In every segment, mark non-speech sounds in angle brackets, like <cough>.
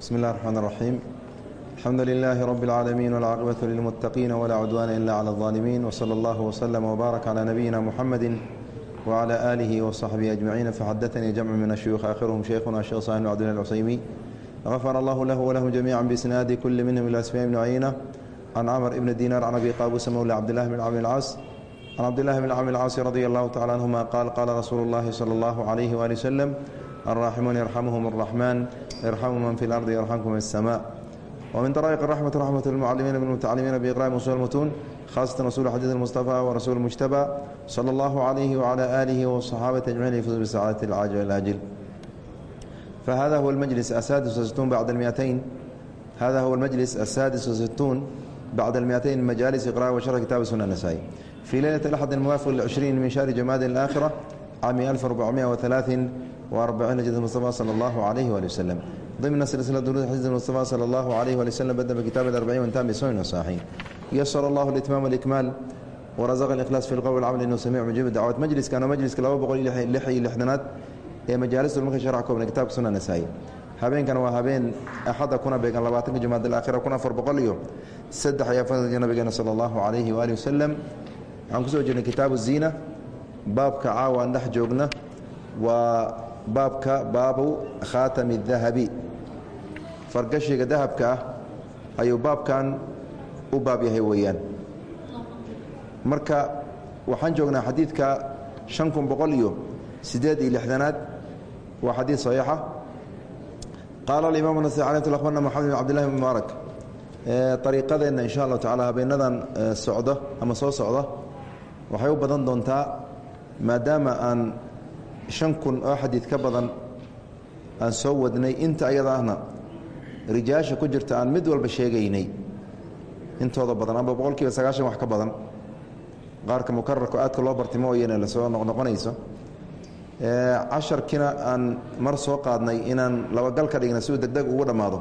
بسم الله الرحمن الرحيم الحمد لله رب العالمين والعاقبة للمتقين ولا عدوان إلا على الظالمين وصلى الله وسلم وبارك على نبينا محمد وعلى آله وصحبه أجمعين فحدثني جمع من الشيوخ آخرهم شيخنا الشيخ صاحب بن عبد الله العصيمي غفر الله له ولهم جميعا بإسناد كل منهم إلى سفيان بن عيينة عن عمر بن دينار عن أبي قابوس مولى عبد الله بن عمرو العاص عن عبد الله بن عمرو العاص رضي الله تعالى عنهما قال قال رسول الله صلى الله عليه وآله وسلم الراحمون يرحمهم الرحمن يرحم من في الأرض يرحمكم في السماء ومن طرائق الرحمة رحمة المعلمين بالمتعلمين بإقراء أصول المتون خاصة رسول حديث المصطفى ورسول المجتبى صلى الله عليه وعلى آله والصحابة أجمعين يفوز بالسعادة العاجل والآجل فهذا هو المجلس السادس وستون بعد المئتين هذا هو المجلس السادس وستون بعد المئتين من مجالس إقراء وشرح كتاب سنة النسائي في ليلة الأحد الموافق للعشرين من شهر جماد الآخرة عام 1443 هجرة المصطفى صلى الله عليه وآله وسلم ضمن سلسلة دروس حديث المصطفى صلى الله عليه وآله وسلم بدأ بكتاب الأربعين وانتهى بسنن الصحيحين يسر الله الإتمام والإكمال ورزق الإخلاص في القول والعمل إنه سميع مجيب الدعوات مجلس كان مجلس كلا بقول لحي لحدنات ee majaalista marka sharca koobna kitaabka sunan nasaa'i habeenkan waa habeen axada kuna beegan labaatanka jumaad alaakhira kun afar boqol iyo saddex ayaa fadlka nabigeena sala allahu calayhi waalihi wasalam waxaan kusoo jirnay kitaabu ziina baabka caawa aan dhex joogna waa baabka baabu khaatami dahabi. Fargashiga dahabka ah ayuu baabkan u baab yahay weeyaan. Marka waxaan joognaa xadiidka shan kun boqol iyo sideed iyo lixdanaad. Waa xadiid صaxiixa qaala alimaam nasai alay t abarna moxamed bin abdillahi bn mubaarak ariiqadeenna insha allahu tacala habeenadan socda ama soo socda waxay u badan doontaa maadaama aan shan kun oo xadiid ka badan aan soo wadnay inta ayada ahna rijaasha ku jirta aan mid walba sheegaynay intooda badan amba boqol kiiba sagaashan wax ka badan. Qaarka mukararka aadka loo bartimo oyana la soo noqnoqonayso casharkiina aan mar soo qaadnay inaan labagal ka dhigna si uu degdeg ugu dhammaado.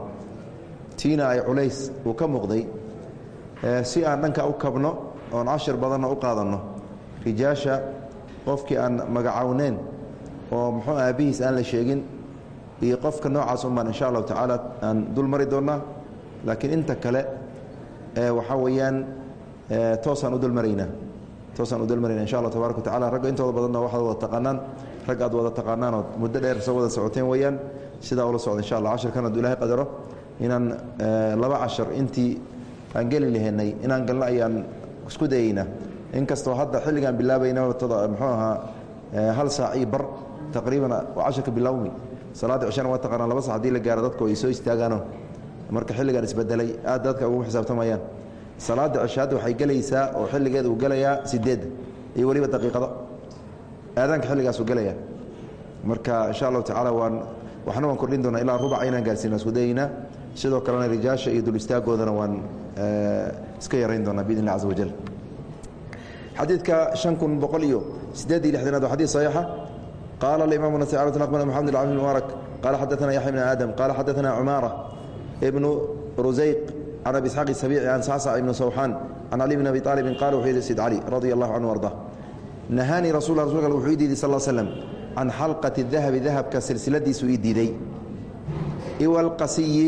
Tiina ay culays uu ka muuqday. Si aan dhanka u kabno oon cashar badanna u qaadanno rijaasha qofkii aan magacawneen oo muxuu aabbihiis aan la sheegin. Iyo qofka noocaas un baan insha allahu tacaala aan dul mari doonnaa laakiin inta kale waxaa weeyaan toosaan u dulmaraynaa toosaan u dulmarayna insha allah tabarak wa tacala ragga intooda badanna waxaad wada taqaanaan rag aad wada taqaanaanood muddo dheer soo wada socoteen weeyaan. Sidaa ula socda insha allah casharkan hadduu ilahay qadaro. Inaan laba cashar intii aan geli lahaynay inaan galno ayaan isku dayeynaa inkastoo hadda xilligaan bilaabayna muxuu ahaa hal saac iyo bar taqriiban casharka bilowmi salaadda cishana waa taqaanaan laba sac haddii la gaaro dadku ay soo istaagaano. Marka xilligaan isbedelay aad dadka ugu xisaabtamayaan. Salaada cishaadda waxay gelaysaa oo xilligeeda uu gelayaa sideedda iyo weliba daqiiqado. Aadaanka xilligaasuu gelaya marka insha allahu tacaala waan waxna waan kordhin doonaa ilaa rubac inaan gaarsiino isku dayaynaa sidoo kalena rijaasha iyo dul istaagoodana waan iska yarayn doonaa biidn illah caza wajal xadiidka shan kun boqol iyo sideed iyo lixdanaad waa xadiid saxiixa alimaam nasai akhbarna moxamed bn mubaarak qaala xadaثana yaxya bn aadam qaala xadaثana cumaara ibnu rusayq can abi isxaaq isabiici can sacsac ibni sawxaan can cali bn abi aalibin qala wuxuu yidhi sid cali radi allahu canhu arda nahaanii rasul rasulka wuxuu ii diiday sal slm can xalqati dahabi dahabka silsiladiisu ii diiday iwalqasiyi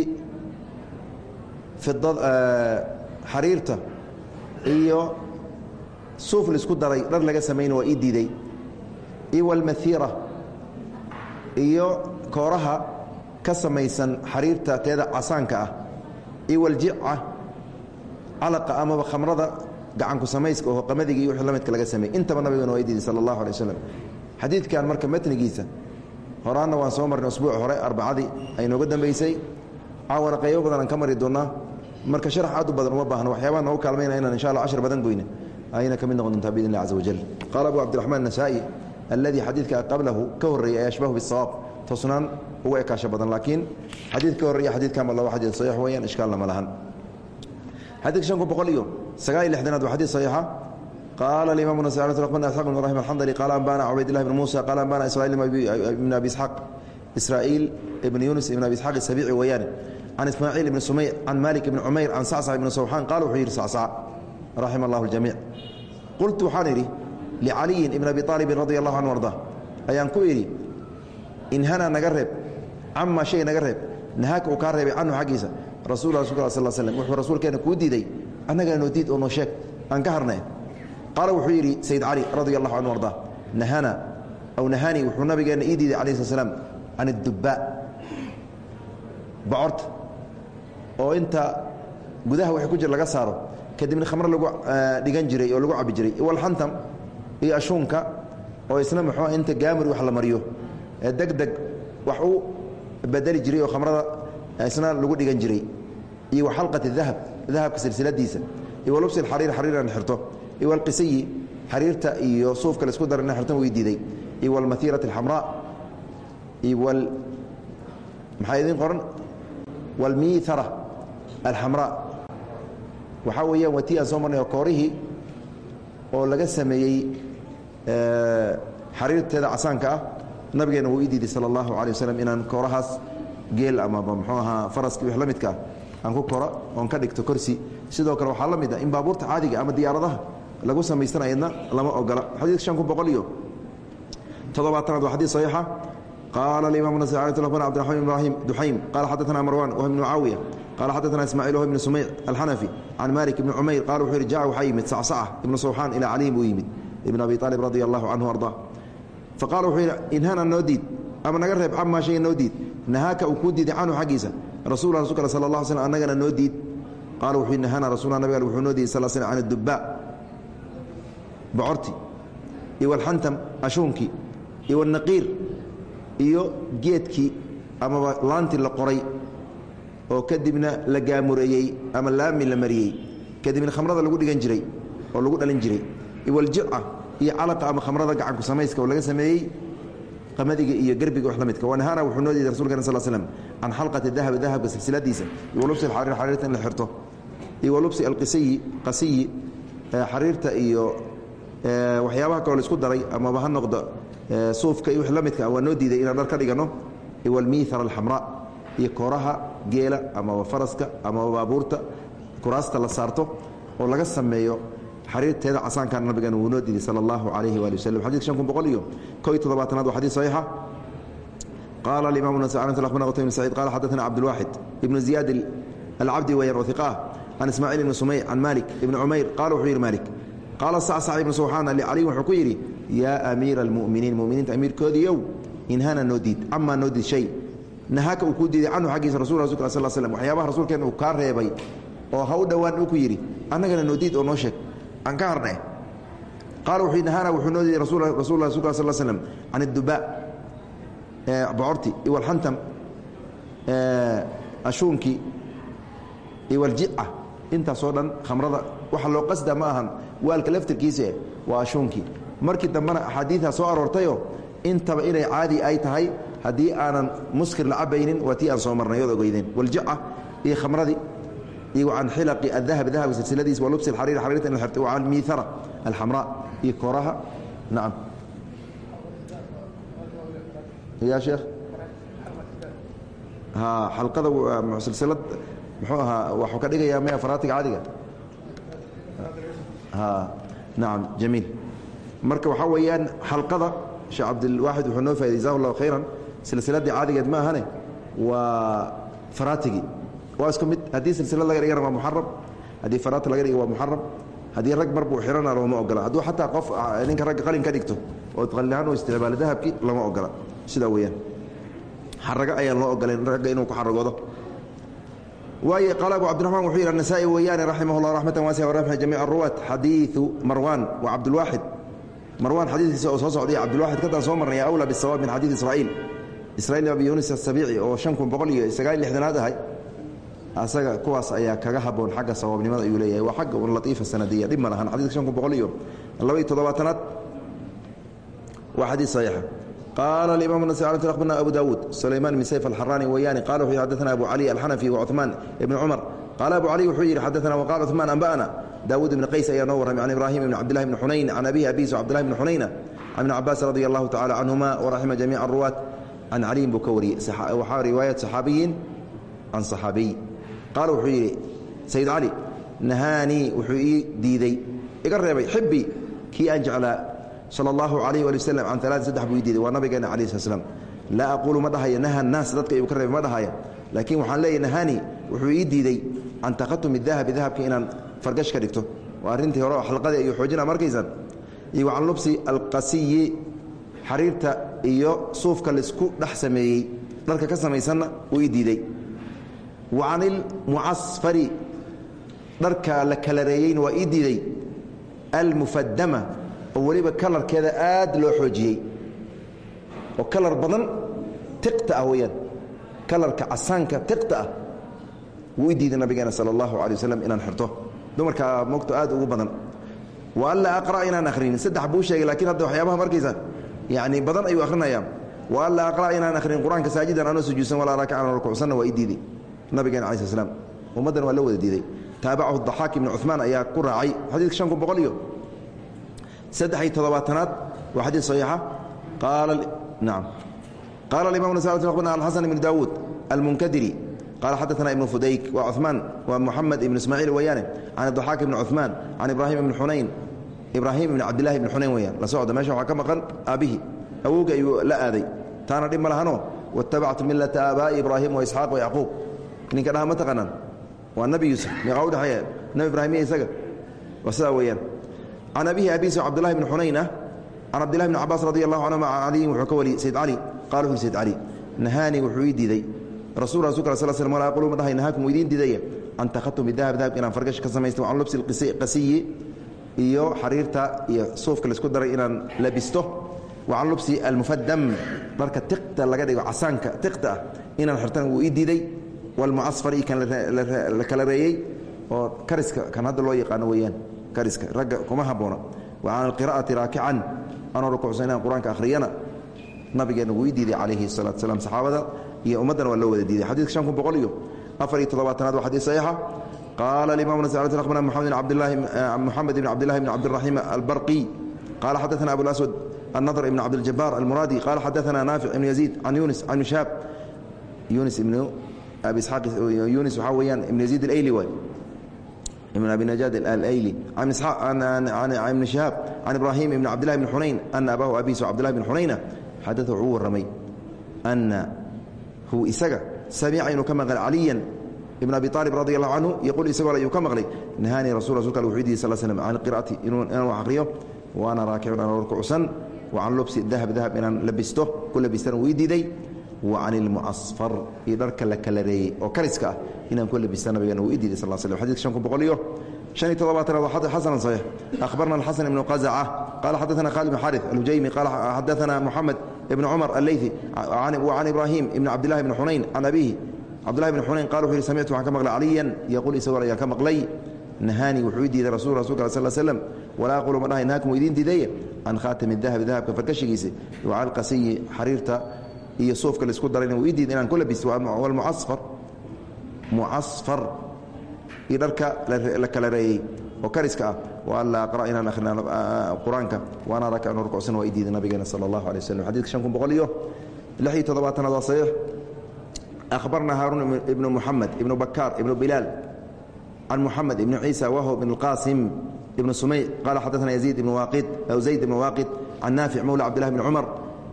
xariirta iyo suuf la isku daray dhar laga samayna waa ii diiday iwalmahiira iyo kooraha ka samaysan xariirta teeda casaanka ah iwaljica calaqa amaba khamrada gacanku samayska oo qamadiga iyo la midka laga sameeyey. Intaba nabigana waa ii diiday sala allahu alay xadiidkan marka matnigiisa horaanna waan soo marnay usbuuc hore arbacadii ay nooga dambaysay. Caawana qaybo badan aan ka mari doonnaa marka sharax aad u badan uma baahno waxyaabaha noogu kaalmayna inaan insha allah cashar badan goyne ayna ka noqon doontaa biidn illah caza wajal. Qaala abu cabdiraxmaan nasaa'i alladii xadiidka qablahu ka horreeyey ay ashbahu bisawaab toosnaan uga ekaasho badan laakiin xadiid ka horreeya xadiidkanba laba xadiid saxiix weeyaan ishkaalna ma lahan xadiidka shan kun boqol iyo sagaal iyo lixdanaad waa xadiid saxiixa قال الإمام النسائي رحمه إسحاق بن إبراهيم الحنظلي قال أنبانا عبيد الله بن موسى قال أنبانا إسرائيل بن أبي إسحاق إسرائيل بن يونس بن أبي إسحاق السبيعي ويان عن إسماعيل بن سميع عن مالك بن عمير عن صعصع بن سوحان قال وحير صعصع رحم الله الجميع licaliyi ibn abi aalibin radi allahu anu arda ayaan ku idhi inhana naga reeb cama shay naga reeb nahaaka uu kaa reebay canhu xaggiisa rasul rasulka sal slm wuxuu rasuulkeena kuu diiday annagana noo diid oo noo sheeg aan ka harnay qaala wuxuu yidhi sayid cali radi allahu canhu arda nahana aw nahani wuxuu nabigeena ii diiday calayi sl slam can idubbaa bocorta oo inta gudaha wixii ku jira laga saaro kadibna khamr lagu dhigan jiray oo lagu cabi jiray walxantam iyo ashuunka oo isna muxuu inta gaamuri wax la mariyo ee deg wax u bedeli jiray oo khamrada isna lagu dhigan jiray. Iyo waxalqati dahab dahabka silsiladiisa. Iyo walubsi xariir xariiran xirto. Iyo walqisiyi xariirta iyo suufka la isku dara ina xirtan way diiday. Iyo walmaiirati alxamraa iyo wal maxaa qoran? Walmiithara alxamraa waxaa weeyaan waa tii aan soo marnay oo oo laga sameeyey xariirteeda casaanka ah nabigeena wuu ii diiday sala allahu calay waslm inaan koorahaas geel amaba muxuu ahaa faraski wix la midkaa aan ku koro oon ka dhigto korsi sidoo kale waxaa la mid ah in baabuurta caadiga ama diyaaradaha lagu samaystanayadna lama ogola. Xadiidka shan kun boqol iyo toddobaatanaad waa xadiid saxiixa. Qaala alimam nas bn abdiraxman ibn ibrahim duxaym. Qala xadaثna marwan wh ibn mucaawiya. Qala xadaثna ismaaciil wh ibn sumeyc alxanafi can malik ibni cumayr qala wuxuu yidhi jaca waxaa yimid sacsaca ibnu sawxaan ilaa caliyin buu yimid ibn abi aalib radi allahu canhu arda. Faqala wuxuu yidhi inhana noo diid ama naga reeb camaa shayga noo diid nahaaka uu kuu diiday canhu xaggiisa. Rasul rasulka sal la sl annagana noo diid. Qaala wuxuu nahana rasulna nabig wuxuu noo diiday sal sl can adubaa bocorti iyo walxantam ashuunkii iyo walnaqiir iyo geedkii amaba laantii la qoray oo kadibna la gaamureeyey ama laami la mariyey. Kadibna khamrada lagu dhigan jiray oo lagu dhalin jiray iyo waljica iyo calaqa ama khamrada gacanku samayska oo laga sameeyey qamadiga iyo gerbiga wax la midka. Wanahana wuxuu noo diiday rasulkeen sal slm can xalqati dahabi dahabka silsiladiisa iyo walubsi alxariir xariirta in la xirto iyo walubsi alqisiyi qasiyi xariirta iyo waxyaabaha kaloo la isku daray amaba ha noqdo suufka iyo wix la midka waa noo diiday inaan dhar ka dhigano walmiithara alxamraa iyo kooraha geela amaba faraska amaba baabuurta kuraasta la saarto oo laga sameeyo xariirteeda casaankan nabigan wuu noo diiday sala allahu calayhi waali waslm xadid shan kun boqol iyo ko iyo toddobaatanaad waa xadiid saxiixa. Qaala alimam nas akhbarna qutayb bn saciid qala xadaثna cabdulwaaxid ibnu ziyaad alcabdi weeyaan oo hiqa ah can ismaaciil ibni sumeyc can malik ibni cumayr qala wuxuu yidhi malik qaala sacsac ibnu sawxaan licaliyin wuxuu ku yidhi yaa amiira almu'miniin muminiinta amiirkoodiiow inhana noo diid camaa noo diid shay. Nahaaka uu kuu diiday canhu xaggiisa rasul rasulka sal slm waxyaabaha rasuulkeen uu kaa reebay oo ha u dhowaan uu ku yidhi annagana noo diid oo noo sheeg aan ka harnay qaala wuxuu nahana wuxuu noo diiday rasul rasulka sal slm can اdubaa bocorti iyo walxantam ashuunkii iyo waljica intaasoo dhan khamrada waxa loo qasda ma ahan waalka laftirkiise waa ashuunkii markii dambena axaadiidaa soo aroortayoo intaba inay caadi ay tahay haddii aanan muskir la cabaynin waa tii aan soo marnay ood ogeydeen waljica iyo khamradii iyo can xilaqi adahab dahabka silsiladiis wa lubsi alxariir xariirta in la xirtay can miithara alxamraa iyo kooraha. Nacam ya sheekh? Ha xalqada silsilad muxuu ahaa waxuu ka dhigayaa maya faraatiga caadiga? Ha nacam jamiil. Marka waxaa weeyaan xalqada sheekh cabdilwaaxid wuxuu noo faaday jazahu llahu khayran silsiladii caadigeed ma ahane waa faraatigii waa isku mid. Haddii silsilad laga dhigana waa muxaram haddii faraati laga dhiga waa muxaram haddii rag mar buu xihana looma ogola. Hadduu xataa qof ninka ragga qalin ka dhigto oo qalinahaan u isticmaalo dahabkii lama ogola. Sidaa weeyaan. Xarago ayaan loo ogoleen ragga inuu ku xaragoodo waaye qaala abu cabdiraxmaan wuxuu yidhi anasaa'i weeyaane raximah llah raxmatan waasica waraxma jamiic aruwaat xadiidu marwaan wa cabdulwaaxid marwaan xadiidkiisa oo soo socday cabdulwaaxid kadaan soo marnaya awla bisawaab min xadiid israa'iil. Israiil abi yunis asabiici oo shan kun boqol iyo sagaal lixdanaad ahay asaga kuwaas ayaa kaga haboon xagga sawaabnimada ayuu leeyahay. Waa xagga un latiifa sanadiya. Dhib ma lahan. Xadidka shan kun boqol iyo laba iyo toddobaatanaad waa xadiid saxiixa qaala alimam nas akhbarna abu daawuud sulayman bn sayf alxaraani weyaani qala wuxuu xadana abu cali alxanafi wa cuثmaan ibni cumar qaala abu cali wuxuu yidhi xadana waqala cuثmaan anba'ana. Daawuud ibni qays ayaa noo warramay can ibrahim ibn cabdillahi bni xunayn can abihi abiis cabdillahi bni xunayna ibni cabaas radi allahu tacala canhuma waraxima jamiica aruwaat can caliyin buu ka wariyey waxaa riwaayat saxaabiyin can saxaabiy qaala wuxuu yidhi sayid cali nahaanii wuxuu ii diiday. Iga reebay xibbii kii aan jeclaa sala allahu calayh ali waslm can alaa saddex buu ii diiday waa nabigeena calayi slat slam laa aquulu ma dhahaya naha naas dadka igu ka reebay ma dhahaya. Laakiin waxaan leeyahy nahani wuxuu ii diiday can takhatumi dahabi dahabka inaan fargash ka dhigto iyo suufka la isku dhex sameeyey. Dharka ka samaysanna ii diiday wa can ilmucasfari dharka la kalareeyeyna waa ii diiday. Almufadama oo weliba kalarkeeda aad loo xoojiyey. Oo kalar badan tiqta ah weeyaan. Kalarka casaanka tiqta ah wuu i diiday nabigeena sala allahu alay waslm inaan xirto. Dumarkaa mogto aad ugu badan. Wa an laa aqra' inaan ahrinin saddex buu sheegay lakiin hadda waxyaabaha markaysa yani badan ayuu ahrinayaa wa an laa aqra' inaan ahrinin qur'aanka saajidan anoo sujuudsan walaa raakican rukucsanna waa i diiday nabigeena alai sl slam ummaddan waa la wada diiday taabacahu daxaak ibni cuثmaan ayaa ku raacay xadiidka shan kun boqol iyo saddex iyo toddobaatanaad waa xadiid صaxiixa qaala nacam qaala imam alxasan ibnu daawuud almunkadiri qala xadaثna ibnu fudayk wa cuثmaan wa muxamed ibnu ismaaciil weeyaane can daxaak ibni cuثmaan can ibrahim ibni xunayn ibraahim ibni cabdillahi ibni xunayn weyaan la socda meesha waxaa ka maqan aabihi awowga ayuu la aaday taana dhib ma lahano waاtabactu milata aabaa'i ibraahim waisxaaq wayacquub ninka dhaha ma taqaanaan? Waa nabi yuusuf. Meeqaa udhexeeya nabi ibraahim iyo isaga. Waa sidaa weeyaan. Can abihi abiis cabdullahi bni xunayn ah can cabdillahi bni cabaas radi allahu canhuma can caliyin wuxuu ka wariyey sayd cali. Qala wuxu sayd cali nahaani wuxuu ii diiday. Rasul rasulka sal slm walaa aqulu ma dhahay nahaakum idiin diidaya can takhatumi dahab dahabka inaan fargash ka samaysto can lubsi qasiyi iyo xariirta iyo suufka la isku daray inaan labisto. Wa can lubsi almufadam dharka tiqta laga dhigo casaanka tiqta ah inaan xirtan wuu ii diiday walmucasfari kan la kala reeyey oo kariska kan hadda loo yaqaano weeyaan kariska ragga kuma habboona wa can alqira'ati raakican anoo rukucsan inaan qur-aanka akhriyana nabigeenna wuu ii diiday calayhi salatu slam saxaabada iyo ummaddana waa loo wada diiday xadidka shan kun boqol iyo afar iyo toddobaatanaad waa xadiid saxiixa qaala alimam akhbarna muxamed bn abdillahi muxamed ibn cabdillahi bn cabdiraxiim albarqi qala xadaثna abu اlaswad النضر بن عبد الجبار المرادي قال حدثنا نافع بن يزيد عن يونس عن شهاب يونس بن abi isxaaq yunis waxaa weeyaan ibn yaziid alayli waay. Ibn abi najaad alayli. Can ibni shihaab can ibraahim ibn cabdillahi bn xunayn ana abahu abiisu cabdillahi bn xunayna xadada wuxuu warramay annahu isaga samica inuu ka maqlay caliyan ibn abi aalib radi allahu canhu yaquul isagoo ayuu ka maqlay nahaanii rasul rasulka al wuxuu diiday sal slm can qira'ati inaan wax akhriyo wa ana raakicun aan rukucsan wa can lubsi dahab dahab inaan labisto ku labistana wuu ii diiday وcan اlmucasfar iyo dharka la kalareeyey oo kariska ah inaan ku labista nabigana wuu idiiday sal sl xadidka shan kun boqol iyo شhan iyo toddobaatanaad waa xasan صaxiix akhbarna الxasan ibnu qaزca qala xadaثna khالد بn xariث alhujaymi qala xadaثna moxamed ibn cumar aleyثi وcan ibrahim ibn cabdillahi bn xunayn can abihi cabdillahi bn xunayn qala wuxu yhi samictu waxaan ka maqlay caliyan yaquul isagoo ayaan ka maqlay nahaani wuxuu ii diiday rasul rasulka sal slm walaa aqulu ma dhahay nahaakum idiin diidaye can khaatami dahabi dahabka farkashigiisa وcan qasiyi xariirta iyo suufka la isku darayna wuu ii diid inaan ku labisto walmucasfar mucasfar iyo dharka la kala reeyey oo kariska ah wa an laa aqra' inaan akhrina qur'aanka. Wa ana raka anu rukucsan waa ii diiday nabigeena sala allahu alay waslm xadidka shan kun boqol iyo lix iyo toddobaatanaad waa saxiix. Akhbarna haaruun ibnu muxamed ibnu bakaar ibnu bilaal can muxamed ibni ciisa waho ibn اlqaasim ibnu sumay qala xadaثna yaziid ibn waaqid aw zayd ibn waaqid can naafic mowla cabdillahi bni cumar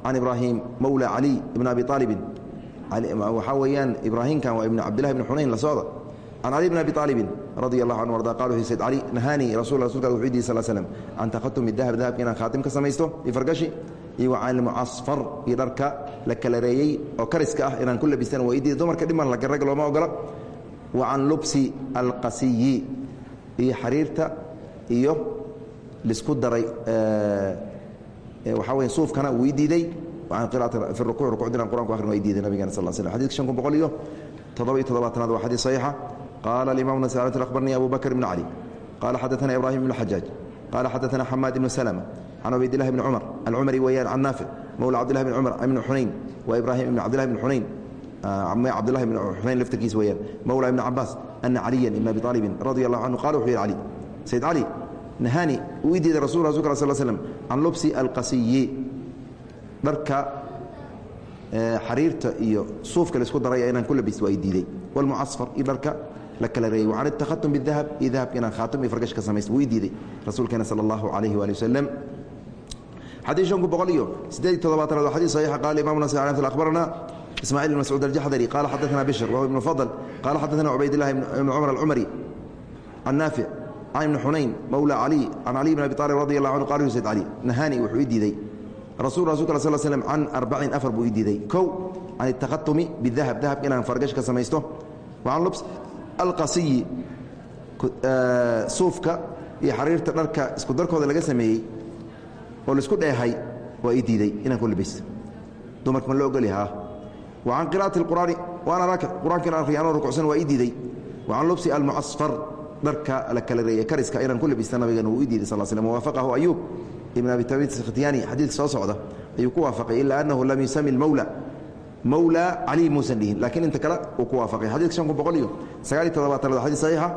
can ibrahim mowla cali ibn abi aalibin waxaa weeyaan ibraahimkan waa ibn cabdillahi bn xunayn la socda can cali bn abi aalibin radi allahu canhu arda qala sayd cali nahaanii rasul rasulka wuxuu diiday sal slm can takhatumi dahab dahabka inaan khaatim ka samaysto iyo fargashi iyo wa can ilmucasfar iyo dharka la kala reeyey oo kariska ah inaan ku labistan waa idiida dumarka dhiman rag looma ogola wa can lubsi alqasiyi iyo xariirta iyo lisku daray waxaa weya suufkana wuu ii diiday. Fi rukuuc rukucdina qur'anku akhrin waa ii diiday nabigana sal slam xadidka shan kun boqol iyo toddoba iyo toddobaatanaad waa xadiis saxiixa. Qaala alimaam nasaalat akhbaranii abu bakr ibn cali qaala xadaثana ibrahim ibn xajaaj qaala xadaثana xamaad ibnu salma can cubaydillahi bni cumar alcumari weeyaan can naafic mowla cabdillahi bni cumar ibni xunayn wa ibrahim ibn cabdillahi bni xunayn cabdillahi bni xunayn laftarkiisa weeyaan mowla ibni cabaas ana caliyan ibn abi aalibin radi allahu canhu qala wuxuu yihi cali sayd cali nahaani uu ii diiday rasul rasulka sal slm can lubsi alqasiyi dharka xariirta iyo suufka la isku daraya inaan ku labisto waa ii diiday walmucasfar iyo dharka la kala reeyey wacan اtakhatum bidahab iyo dahabka inaan khaatum iyo fargash ka samaysto wuu ii diiday rasuulkeena sala allahu calayhi waali wasalam xadiid shan ku boqol iyo siddeed iyo toddobaatanaad waa xadiid saxiixa qaala imamuna s akhbarana ismaaciil ibn mascuud aljaxdari qaala xadaana bishr wahuwa ibnu fadl qaala xadaana cubaydillahi ibn cumar alcumari can naafic can ibni xunayn mowla cali can caliy bn abi aalib radi allah anhu qala sayd cali nahani wuxuu ii diiday. Rasul rasulka sl slm can arbacin afar buu ii diiday. Kow can اtakhatumi bidahab dahabka inaan fargash ka samaysto. Wa can lubs alqasiyi suufka iyo xariirta dharka isku darkooda laga sameeyey oo la isku dheehay waa ii diiday inaan ku labaysto dumarka ma loo ogolyaha wa can qira'ati اqur'aani waana raakic qur'anka inaan akhriyo anoo rukucsan waa ii diiday. Wa can lubsi almucasfar dharka la kala reeye kariska inaan ku labista nabigana wuu ii diiday sal slm waafaqahu ayuub ibn abi tamid khtiyaani xadiidka soo socda. Ayuu ku waafaqay ilaa annahu lam yusami mawla mawla cali muusan dhihin lakiin inta kale uu ku waafaqay. Xadidka shan kun boqol iyo sagaaliy todobaatan xadid saxiixa.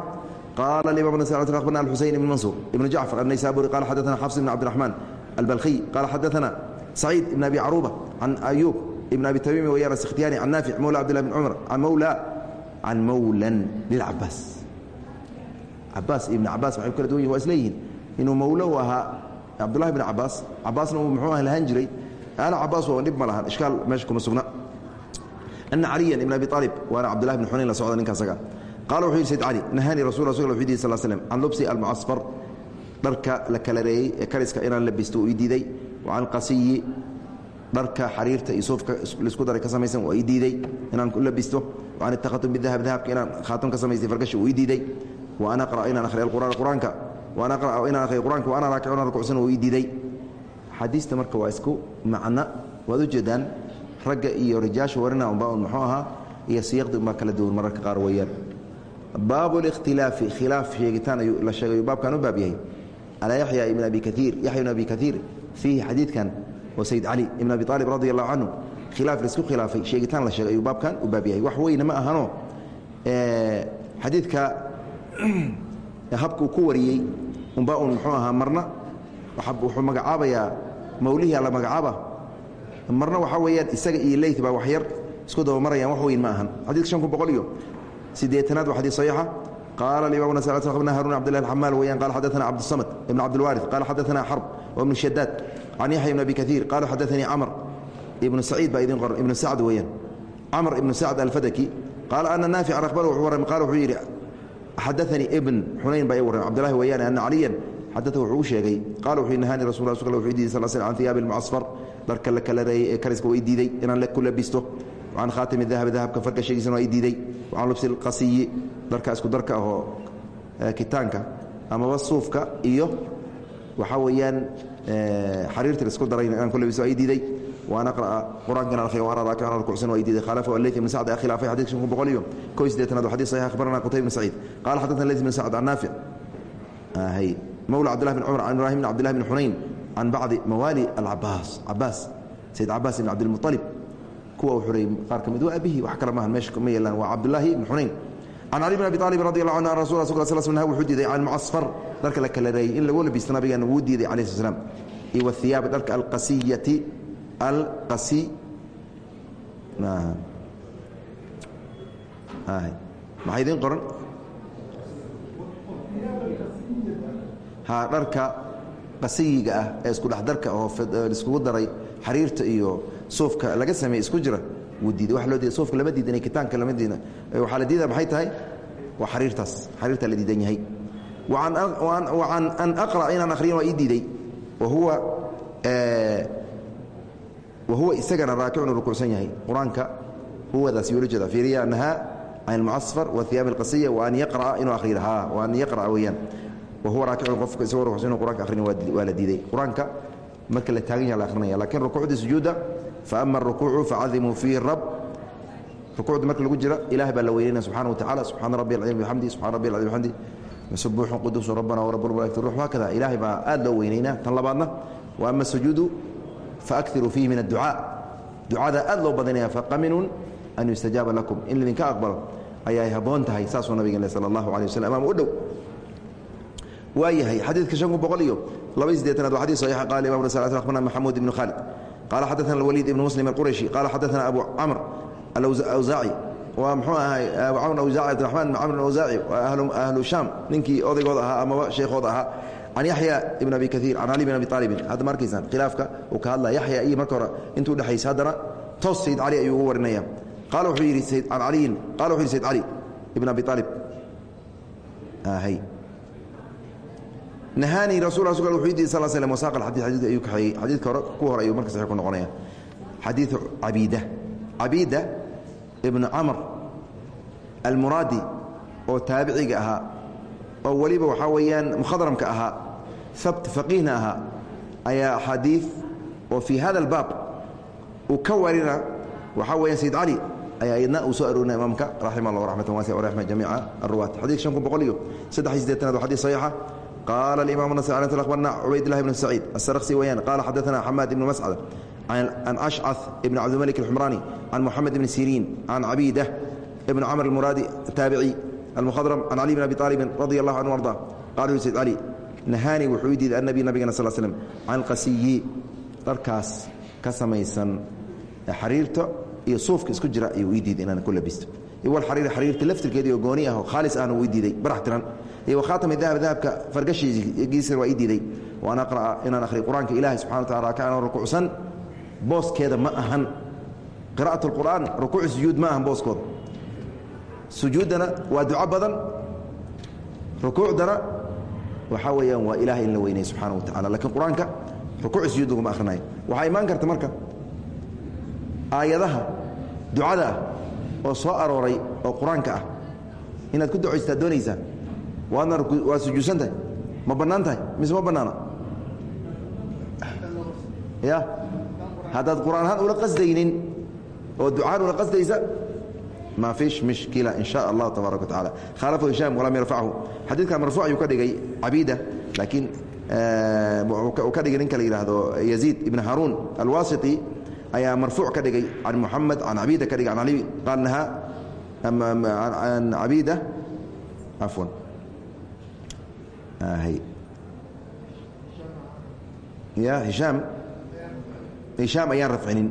Qaala imam akhbarna alxuseyn ibn mansuur. Ibn jacfar annaysaburi qala xadaana xafs ibn cabdiraxmaan albalkhiy. Qala xadaana saciid ibn abi caruuba can ayuub ibn abi tamimi wayaan askhtiyani can naafic mawla cabdillah bn cumar can mawla can mawlan lilcabaas cabaas ibn cabaas waxay kala duwan yihiin waa isleeyihiin inuu mawlo u ahaa cabdulahi bn cabaas cabaasna uu muxuu ah lahaan jiray. Ana cabaas waa dhib ma lahan ishkaal meesha kuma sugna. Ana caliyan ibn abi aalib waana cabdullahi bn xunayn la socda ninkaasaga qala wuxuu yidhi sayd cali nahani rasul rasul wuxuu yidhi sal slm can lubsi almucasfar dharka la kala reeyey ee kariska inaan labisto uu ii diiday. Wa can qasiyi dharka xariirta iyo suufka la isku daray ka samaysan waa ii diiday. Inaan labisto wa can ittakhatum bidahab dahabka inaan khaatam ka samaystay fargashi uu ii diiday wa an aqra inaan akhriya alqur'aan qur'aanka waan aqra inaan akhriyo qur'aanka wa ana raakicuna rukucsan uu ii diiday xadiista marka waa isku macno waad u jeedaan ragga iyo rijaasha warina unba un muxuu ahaa iyo siyaqdi unbaa kala duwan mararka qaar weeyaan baabu اlاkhtilaafi khilaaf sheegitaan ayuu la sheegay ayuu baabkan u baab yahay calaa yaxya ibn abi kaiir yaxya ibn abi kaiir fiihi xadiidkan oo sayd cali ibn abi aalib radi allahu canhu khilaaf la isku khilaafay sheegitaan la sheegay ayuu baabkan u baab yahay wax weyne ma ahano xadiidka <clears throat> habkuu ku wariyey umbaa un muxuu ahaa marna wuxuu magacaabayaa mawlihiaa la magacaaba. Marna waxaa weeyaan isaga iyo leyt baa waxyar isku dabamarayaan wax weyn ma ahan. Xadiidka shan kun boqol iyo siddeetanaad waa xadiis saxiixa. Qaala alimaam nas bna harun abdillah alxamaal weyaan qala xadaana cabdsamad ibn cabdilwaari qaala xadaana xarb wa ibnu shadaad can yaxya ibn abi kaiir qaala xadaanii camr ibnu saciid baa idin qoran ibnu sacd weyaan camr ibnu sacd alfadaki qaala ana naafican akhbar wuxuu warrami qala wuxuu yidhi xadaanii ibn xunayn baa ii warramay cabdillahi weyaane ana caliyan xadata wuxuu u sheegay qala wuxuu nahaani rasul rasul wuxuu diiday sal sl can hiyaabi almucasfar dharka la kala reeyey ee kariska waa i diiday inaan ku labisto can khaatimi dahabi dahabka farka sheegiisana i diiday can lubsi lqasiyi dharka isku darka ahoo kitaanka amaba suufka iyo waxaa weeyaan xariirta isku darayna inaan ku labisto i diiday i diiday khalafa allayth ibn sacd khilaafay xadidka shan kun boqol iyo kow iyo siddeetanaad waa xadid saxiix akhbarana qutayb ibn saciid qala xadathana layth ibn sacd can naafic hay mawla cabdillahi bn cumar can ibrahim bn cabdillahi bn xunayn can bacdi mawaali alcabaas cabaas sayid cabaas ibn cabdilmualib kuwa uu xureeyey qaar ka mid waa abihi wax kale maaha meesha ma yeelaan waa cabdullaahi ibn xunayn can cali bn abi aalib radi allahu anhu an rasul rasul sl sl wuxuu diiday can mucasfar dharka la kala reeyey in lagu labisto nabigeena wuu diiday calayh sl slam iyo wathiyaabi dharka alqasiyati alqasi maxaa idiin qoran ha dharka qasiyiga ah ee isku dhexdarka oo iskugu daray xariirta iyo suufka laga sameeye isku jira wuu diiday. Waa loo diiday suufka lama diidan kitaanka lama diidan waxaa la diidaya maxay tahay? Waa xariirtaas. Xariirtaa la diidan yahay. Waan an aqra inaan akhriyan waa ii diiday. Wahuwa wahuwa isagana raakicun rukuucsan yahay. Qur'aanka huwadaas yoola jeeda fiiriya nahaa can almucasfar wahiyaab alqasiya wa an yaqra'a inuu akhriyo ha wa an yaqra'a weeyaan. Wahuwa raakicun qofka isagoo rukucsan inuu qur'anka akhrin waa la diiday. Qur'aanka marka la taagan yaha la akhrinaya laakiin rukuucdii sujuuda faama arukuucu facadimuu fiihi rab rukuucda marka lagu jira ilahay baa la weynayna subxana wa tacala subxaana rabbi alcim bixamdi subxana rabbi alcim bixamdi subuuxun quduusun rabbana warab lmalaikati ruux hakada. Ilahay baa aad loo weynaynaa tan labaadna. Wa ama sujuudu faakiruu fiihi min adducaa ducada aad loo badinaya faqaminun an yustajaaba lakum in lidinka aqbalo ayay haboon tahay saasuu nabigeen sala allahu alay waslm ama u dhow waayahay xadiidka shan kun boqol iyo laba sideetanaad waa xadid saxiixa qala imam nas akhbarna maxamuud ibnu khaalid qala xadaثna alwaliid ibn muslim alqurashi qala xadaثna abu camr alawsaaci waa mxuu ahay abu camr awsaaci abdiraxmaan ibn camr awsaaci waa ahlu shaam ninkii odaygooda ahaa amaba sheekhooda ahaa can yaxya ibn abi kaiir can cali bn abi aalibin hadda ma arkaysaan khilaafka uu ka hadlaya yaxya iyo marka hore intuu dhexaysa haddana toos sayid cali ayuu ugu warinaya. Qaala wuxuu yidhi an aliyin qala wuxu yidhi sayd cali ibn abi aalib nahaanii rasul wuxuu yidhi sal slm wasaaq alxadii xadiidka ayuu kaxeeyey xadiidka hore kuwa hore ayuu marka saxiix ku noqonaya. Xadiidu cabiida cabiida ibnu camr almuraadi oo taabiciga ahaa oo weliba waxaa weeyaan mukhadramka ahaa habt faqiihna ahaa ayaa axaadiid oo fii hada albaab uu ka warina waxaa weeyaan sayid cali ayaa iyadna uu soo aroorina imaamka raxima allah raxmatan waasica waraxma jamiica alruwaat xadiidka shan kun boqol iyo saddex iyo siddeetanaad waa xadiid saxiixa. Qaala alimaam nasr an akhbarna cubaydillah ibn saciid asarqsi weyaan qaala xadaثana xamaad ibnu mascad can ashcad ibn cabdilmalik alxumraani can moxamed ibni siriin can cabiidah ibn camr almuraadi taabici almukhadram can cali bn abi aalibin radi allahu canhu arda qala sayd cali nahaani wuxuu diiday annabi nabigana sal slm can qasiyi dharkaas ka samaysan xariirta iyo suufka isku jira ayuu ii diiday inaan ku labisto iwalxariir xariirta laftirkeedii oo gooni ah oo khaalis ahna wuu ii diiday barax tiran iyo wakhaatami dahab dahabka fargashigiisana waa ii diiday waan aqra'a inaan akhriyo qur'aanka ilahi subxana wa tacala rakacan oo rukuucsan booskeeda ma ahan qira'at اlqur'aan rukuuc sujuud ma ahan booskooda sujuuddana waa duco badan rukuucdana waxaa weeyaan waa ilahay in la weynaya subxaana wa tacala lakiin qur'aanka rukuuc sujuud laguma akhrinayo. Waxaa imaan karta marka aayadaha ducada ah oo soo arooray oo qur'aanka ah inaad ku ducaysataa doonaysaa waadna waa sujuudsan tahay ma bannaan tahay mise ma bannaano? Ya haddaad qur'aan ahaan ula qasdaynin oo ducaan ula qasdaysa ma fiish mishkila in sha allah tabaaraka wa tacala khaalafahu hishaam walam yarfachu xadiidkan marfuuc ayuu ka dhigay cabiida laakiin uu ka dhigay ninka la yidhaahdo yaziid ibn haruun alwasiti ayaa marfuuc ka dhigay can muxamed can cabiida ka dhigay an ali qaal nahaa can cabiida afwan ya hishaam hishaam ayaan rafcinin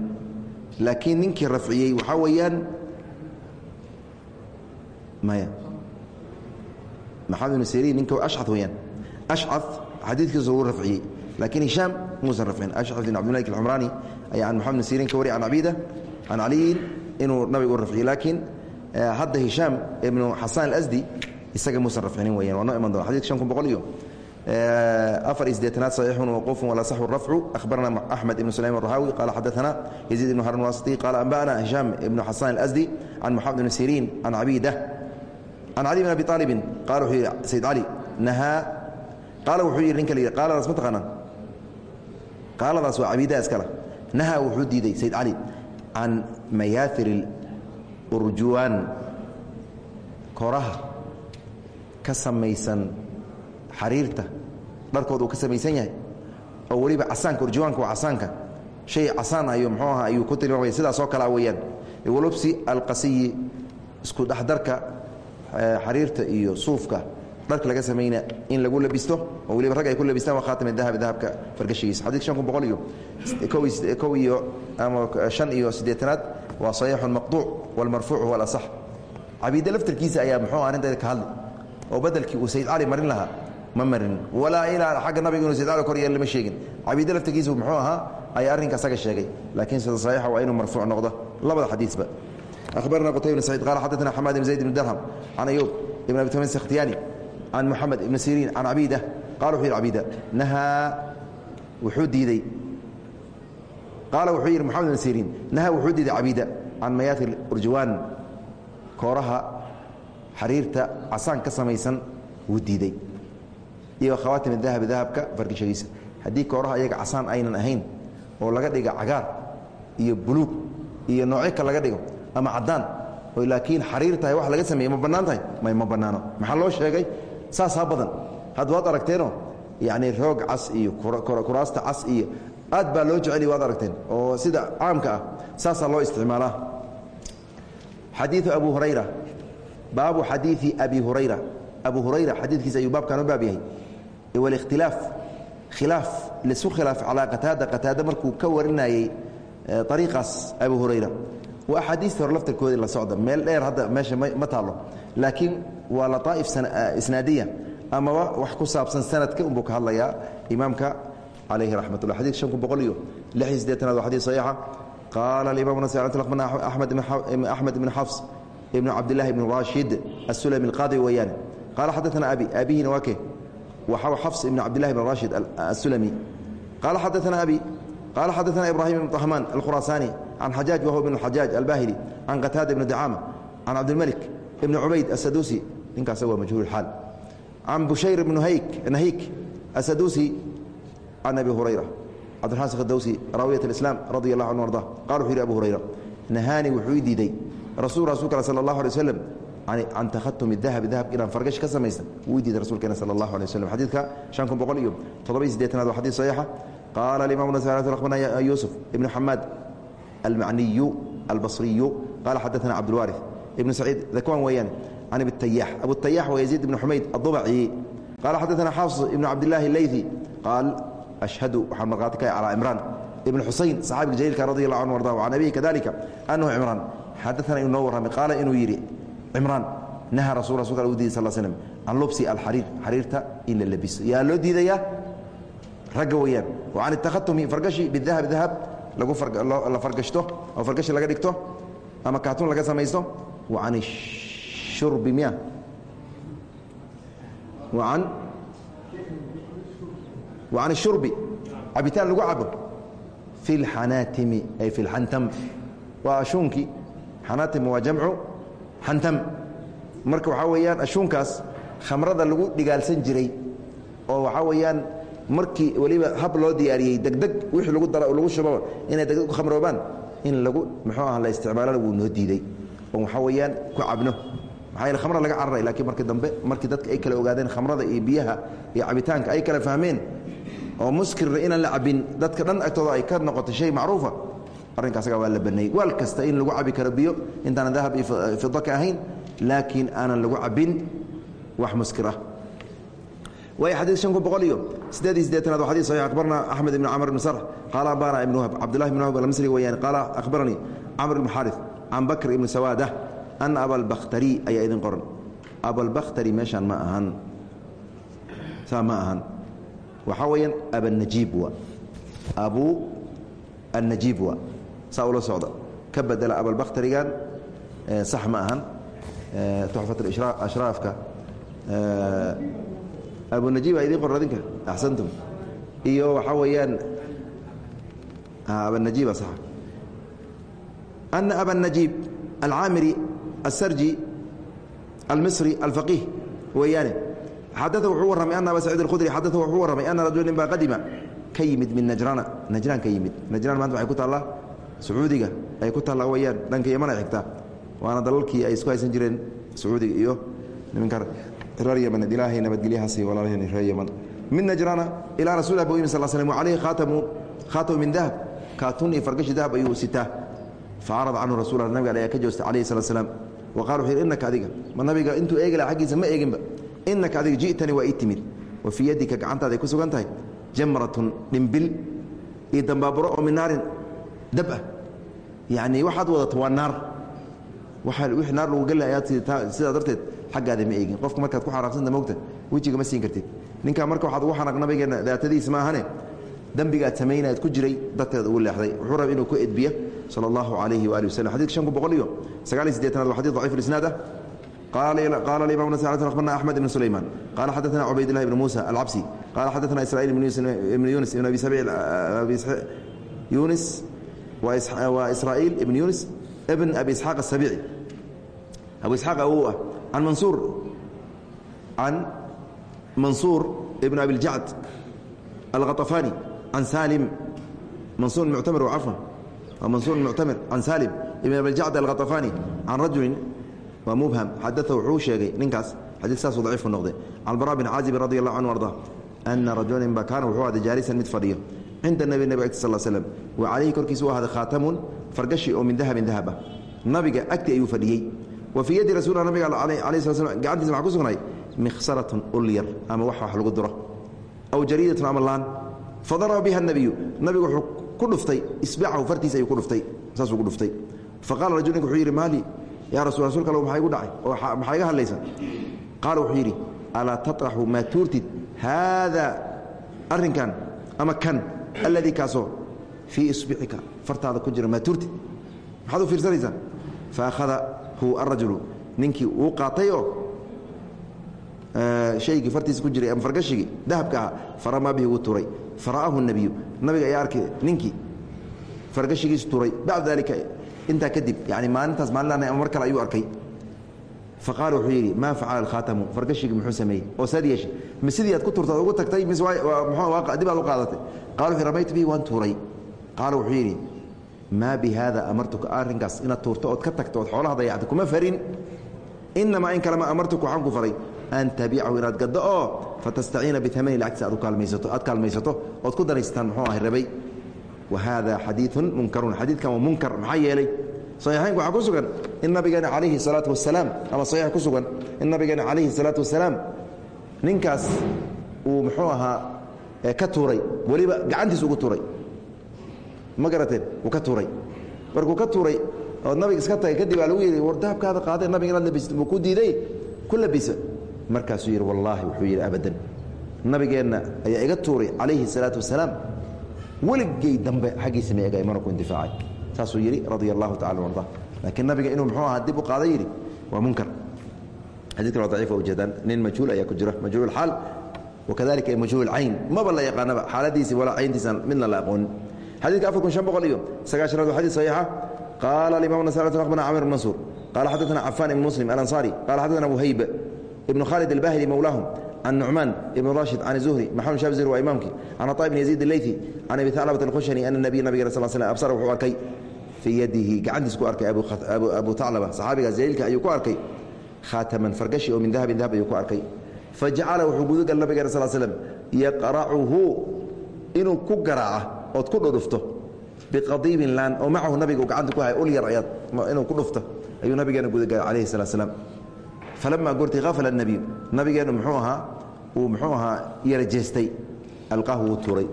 laakiin ninkii rafciyey waxaa weeyaan maya. Maxamed ibn siriin ninka ashca weyaan ashca xadiidkiisa wuu rafciyey laakiin hishaam muusan rafcin. Ashca bin cabdilmalik alcumraani ayaa can moxamed ibn siriin ka wariy can cabiida can caliyin inuu nabigu rafciyey. Laakiin hadda hishaam ibnu xasan alasdi isaga muusan rafcinin weyan waa noo iman shan kun boqol iyo afar iyo sideetanaad saxiixun waqufun wala saxu rafcu. Akhbarana axmed ibnu sulaym arahawi qaala xadaana yaziid ibnu harun wasiti qaala anba'ana hishaam ibnu xasan alasdi can moxamed ibn siriin can cabiida can cali bn abi aalibin qaala wuxuu yidhi sayd cali nahaa wuxuu yidhi ninka la yidhi qaaladaas ma taqaanaan qaaladaas waa cabiidaa wuxuu diiday sayd cali can mayaahir urjuwaan koraha ka samaysan xariirta dharkood uu yahay oo weliba casaanka urjuwaanka waa casaanka shay casaan ayo muxuu aha ayuu ku tilmaamaya sidaasoo kalea weeyaan walubsi alqasiyi isku dhexdarka xariirta iyo suufka dharka laga samayna in lagu labisto oo weliba rag ay ku labistaan waa khaatam dahab dahabka fargashigiisa. Xadidka shan kun boqol iyo kow iyo ama shan iyo siddeetanaad waa saxiixun maqduuc walmarfuuc huwa alasax cabiide laftarkiisa ayaa muxuu arrinteeda ka hadli oo bedelkii uu sayd cali marin lahaa ma marin. Walaa ilaa xagga nabiga inuu sayd cali kor yeelin lama sheegin. Cabiide laftarkiisa muxuu ahaa ayaa arrinka asaga sheegay laakiin sida saxiixa waa inuu marfuuc noqdo. Labada xadiisba abarna qtay bn saciid qal xadana xamad bn zayd bn darham can ayub ibn abi tamiin sakhtiyaani can moxamed ibn siriin can cabiida qala wuxuu yidhi cabiida nahaa wuxuu diiday qaala wuxuu yidhi moxamed ibn siriin nahaa wuxuu diiday cabiida can mayaati urjawaan kooraha xariirta casaan ka samaysan wuu diiday iyo khawaatim adahabi dahabka farkishadiisa haddii kooraha iyaga casaan aynan ahayn oo laga dhiga cagaar iyo buluug iyo noocyo kale laga dhigo ama caddaan. Oo laakiin xariir tahay wax laga sameeye ma bannaan tahay? May ma bannaano. Maxaa loo sheegay? Saasaa badan. Hadda waad aragteenoo yacni roog cas iyo kuraasta cas iyo aad baa loo jeceliy waad aragteen. Oo sida caamka ah saasaa loo isticmaalaa xadiiu abu hurayra. Baabu xadiii abi hurayra. Abu hurayra xadiidkiisa ayuu baabkan u baab yahay. Walikhtilaaf khilaaf lisu khilaaf calaa qataada. Qataada markuu ka warinayey ariiqaas abu hurayra waa axaadiista hore laftarkoodii la socda. Meel dheer hadda meesha ma taallo. Laakiin waa lataa'if isnaadiya. Amaba wax ku saabsan sanadka unbuu ka hadlayaa imaamka calayhi raxmat ullah xadid shan kun boqol iyo lix iyo siddeetanaad waa xadiid saxiixa. Qaala imam axmed ibn xafs ibn cabdilahi ibn rashid asulami alqaadi weeyaan. Qaala xadaana abi aabihina waa ke waxaa xafs ibn cabdilahi ibn rashid asulami qaala xadaana abi qaala xadaana ibrahim ibn طahmaan alkhuraasaani can xajaaj wahuwa ibn xajaaj albahili can qataada ibn dacama can cabdilmalik ibn cubayd asadusi ninkaas waa majhuul xaal can bushayr ibn nahik asadusi can abi hurayra cabdiraxmaan sakhdawsi raawiyat اlislaam radi allahu anhu arda qala wuxuu yihi abu hurayra nahaani wuxuu ii diiday rasul rasulka al sala allahu alay waslam can takhatumi dahabi dahabka inaan fargash ka samaysan wuu ii diiday rasuulkeena sala allahu alay waslam xadiidka shan kun boqol iyo toddoba-iyo siddeetanaad waa xadiis saxiixa qaala alimamu nasai akhbarna yuusuf ibnu xamaad almacniyu albasriyu qaala xadaana cabdulwaarif ibnu saciid dakwan weeyaan can abitayax abutayax waa yaziid ibnu xumayd addubaci qaala xadaana xaafs ibnu cabdillaahi leythi qaal ashhadu waxaan markhaati ka calaa cimraan ibn xusayn saxaabiga jaliilka radi allahu anhu ardah can abihi kadalika anahu cimraan xadaana inuu noo warramay qaala inuu yidhi cimraan naha rasul rasulka u diiday sal slm can lubsi alxariir xariirta in la labiso yaa loo diidayaa ragga weeyaan wa can itakhatumi fargashi bidahab dahab la fargashto oo fargashi laga dhigto ama kaatun laga samaysto wa can shurbi miya. Wa can wa can shurbi. Cabitaan lagu cabo. Fi اlxanaatimi ay fi اlxantam waa ashuunkii xanaatim waa jamcu xantam marka waxaa weeyaan ashuunkaas khamrada lagu dhigaalsan jiray oo waxaa weeyaan markii weliba hab loo diyaariyey degdeg wixii lagu dara lagu shubaba inay degdeg ku khamroobaan in lagu muxuu aha la isticmaalana wuu noo diiday. Oo waxaa weeyaan ku cabno. Maxaa yeele khamra laga cararay laakiin markii dambe markii dadka ay kala ogaadeen khamrada iyo biyaha iyo cabitaanka ay kala fahmeen oo muskirna inaan la cabin dadka dhan agtooda ay ka noqotay shay macruufa arrinkaasga waa la baneeyey waal kasta in lagu cabi karo biyo intaanan dahab iyo fida ka ahayn laakiin aanan lagu cabin wax muskir ah way xadiid shan kun boqol iyo siddeed iyo siddeetanaad waa xadis saxiix akhbarna axmed ibn camr ibn sarx qaala akhbarana ibn wahab cabdullahi ibn wahab almasri weeyaan qaala akhbaranii camr ibn xaarif can bakr ibn sawaada ana abalbakhtari ayaa idin qoran. Abalbakhtari meeshaan ma ahan. Saa ma ahan. Waxaa weeyaan abanajiib wa abu annajiib wa saa ula socda. Ka bedela abalbakhtarigan sax ma ahan. Tuxfat ashraafka abunajiib a idiin qoradinka axsantum. Iyo waxaa weeyaan ah, abanajiiba ah, sa ana abanajiib alcaamiri asarji almisri alfaqiih weeyaane. Xadaa wuxuu warramay ana aba saciid اqudri xadaa wuxuu warramay ana rajula ba qadima. Ka yimid min najrana. Najraan ka yimid. Najraan maanta waxay ku taallaa sacuudiga. Ay ku taallaa weyaan dhanka yaman ay xigtaa. Waana dalalkii ay isku haysan jireen sacuudiga iyo nimanka reer yaman ilaahay nabadgelyahaasi walaalaheen reer yaman min najrana ilaa rasulah bu yimi sal slm wacalayhi khaatamu min dahab. Kaatun iyo fargashi dahab ayuu sitaa facarad canhu rasul nabiga ayaa ka joostay alayhi salat slam wa qala wuxu yhi innaka adiga ma nabiga intuu eegi laha aggiisa ma eeginba innaka adiga ji'tanii waa ii timid wa fii yaddika gacantaada ay ku sugan tahay jamratun dhimbil iyo dambaaburo oo min naarin dab ah yacnii waxaad wadato waa naar wixii naar lagu geli ayaad sidaa darteed xaggaada ma eegin. Qofka markaad ku xaraabsanta mogta wejiga ma siin kartid. Ninkaa marka waxaad ugu xanaaq nabigeenna daatadiisa ma ahane dembigaad samaynaad ku jiray darteed ugu leexday. Wuxuu raba inuu ku edbiyo sala allahu calayhi waali waslm xadidka shan kun boqol iyo sagaaliy sideetanaad waa xadid dacif isnaad. Ah qaala alimam nas akhbarna axmed ibn sulayman qala xadaثna cubaydillahi ibn muusa alcabsi qala xadaثna israiil ibn yunis ibn abi yunis waa israa'iil ibn yunis ibn abi isxaaq asabici abu isxaaq awow ah can mansuur can mansuur ibn abi ljacd alkhaطafani can salim mansuur muctamir cafwan waa mansuur muctamir can salim ibn abi ljacd alkhaطafani can rajulin waa mubham xadaa wuxuu sheegay ninkaas xadii saasuu daciifku noqday can bara bin caazib radi allahu canhu arda ana rajulan ba kaana wuxuu ahday jaalisan mid fadhiyo cinda nebi nabig agti sal slm wa calayhi korkiisa u ahday khaatamun fargashi oo min dahabin dahab ah nabiga agti ayuu fadhiyey wa fii yaddi rasuula nabiga alayh sla slam gacantiisa waxaa ku sugnay mikhsaratun ulyar ama wax wax lagu duro. Aw jariidatun ama laan. Fadaraba biha nabiyu nabigu wuxuu ku dhuftay isbacahu fartiisa ayuu ku dhuftay saasuu ku dhuftay. Faqala rajul nink wuxuu yidhi maali yaa rasul rasulka allow maxaa igu dhacay? Oo maxaa iga hadlaysa qaala wuxuu yidhi alaa taطraxu maa tuurtid? Haada arrinkan ama kan alladii kaasoo fii isbicika fartaada ku jira maa turti maxaad u fiirsanaysaa fa akhadahu arajulu ninkii uu qaatayoo shaygii fartiisa ku jiray ama fargashigii dahabka ahaa faramaa bihi wuu turay fara'ahu nebiyu nabiga ayaa arkay ninkii. Fargashigiisu turay bacda dalika intaa kadib yani maalintaas maalin mar kale ayuu arkay. Faqaala wuxuu yidhi maa facala alkhaatamu? Fargashigii muxuu sameeyey. Oo saad yeeshay ma sidii aad ku turta ad ugu tagtay? Mise dib aad u qaadatay? Qala ramaytu bihi waan tuuray. Qaala wuxuu yidhi maa bi haada amartuka arrinkaas inaad tuurto ood ka tagto ood xoolaha dayacta kuma farin. Inamaa in kalema amartuka waxaan ku faray. An tabiicahu inaad gaddo oo fatastaciina biamani lacagtiisa aad kaalmaysato ood ku danaysataan muxuu ahay rabay. Wa haada xadiiun munkarun. Xadiidkan waa munkar maxaa yeelay? Saxiixaynka waxaa ku sugan in nabigeena calayhi salaatu wasalaam ama saxiixa ku sugan in nabigeena calayhi salaatu wasalaam ninkaas uu muxuu ahaa ka tuuray weliba gacantiis ugu tuuray ma garateen? Uu ka tuuray. Markuu ka tuuray ood nabiga iska tagay kadib aa lagu yidhi war dahabkaada qaadee nabiga inaad labist buu ku diiday ku labisa markaasuu yidhi wallaahi wuxuu yidhi abadan. Nabigeenna ayaa iga tuuray calayhi salaatu wasalaam. Weligay dambe xaggiisa ma ega imana ku intifaacay. Saasuu yidhi radia allahu tacala arda laakiin nabiga inuu muxuu ahaa dib u qaada yidhi waa munkar. Xadidkan waa daciif ujeedaan nin majhuul ayaa ku jira majhuul xaal. Wakadalika majhuul cayn. Maba la yaqaanaba xaaladiisi walaa cayntiisa midna la aqoonin xadidka afar kun shan boqol iyo sagaashanaad waa xadid saxiixa qaala alimam nasai akhbarna camir bn mansuur qala xaddaثna cafan ibn muslim alanصari qala xaddaثna wuhayb ibn khalid albahili mowlaahum can nucmaan ibn rashid can zuhri maxamed shab zuhri waa imaamkii can caطa ibn yaziid اleyثi can abi haclabat alkhushani ana nabiy nabigena sal slam absara wuxuu arkay fii yadihi gacantiis ku arkay abu taclaba saxaabigaas jaliilka ayuu ku arkay khaataman fargashi oo min dahabin dahab ayuu ku arkay fajacala wuxuu gudagal nabigeena sal slm yaqracuhu inuu ku garaaca ood ku dhudhufto biqadiibin laan oo macahu nabiga uu gacanta ku hay ul yar ayaad inuu ku dhufto ayuu nabigeena gudagalay calayhi salaa slaam falamaa goorti hafala اnebiyu nabigeennu muxuu ahaa uu muxuu ahaa yara jeestay alqaahu wuu tuuray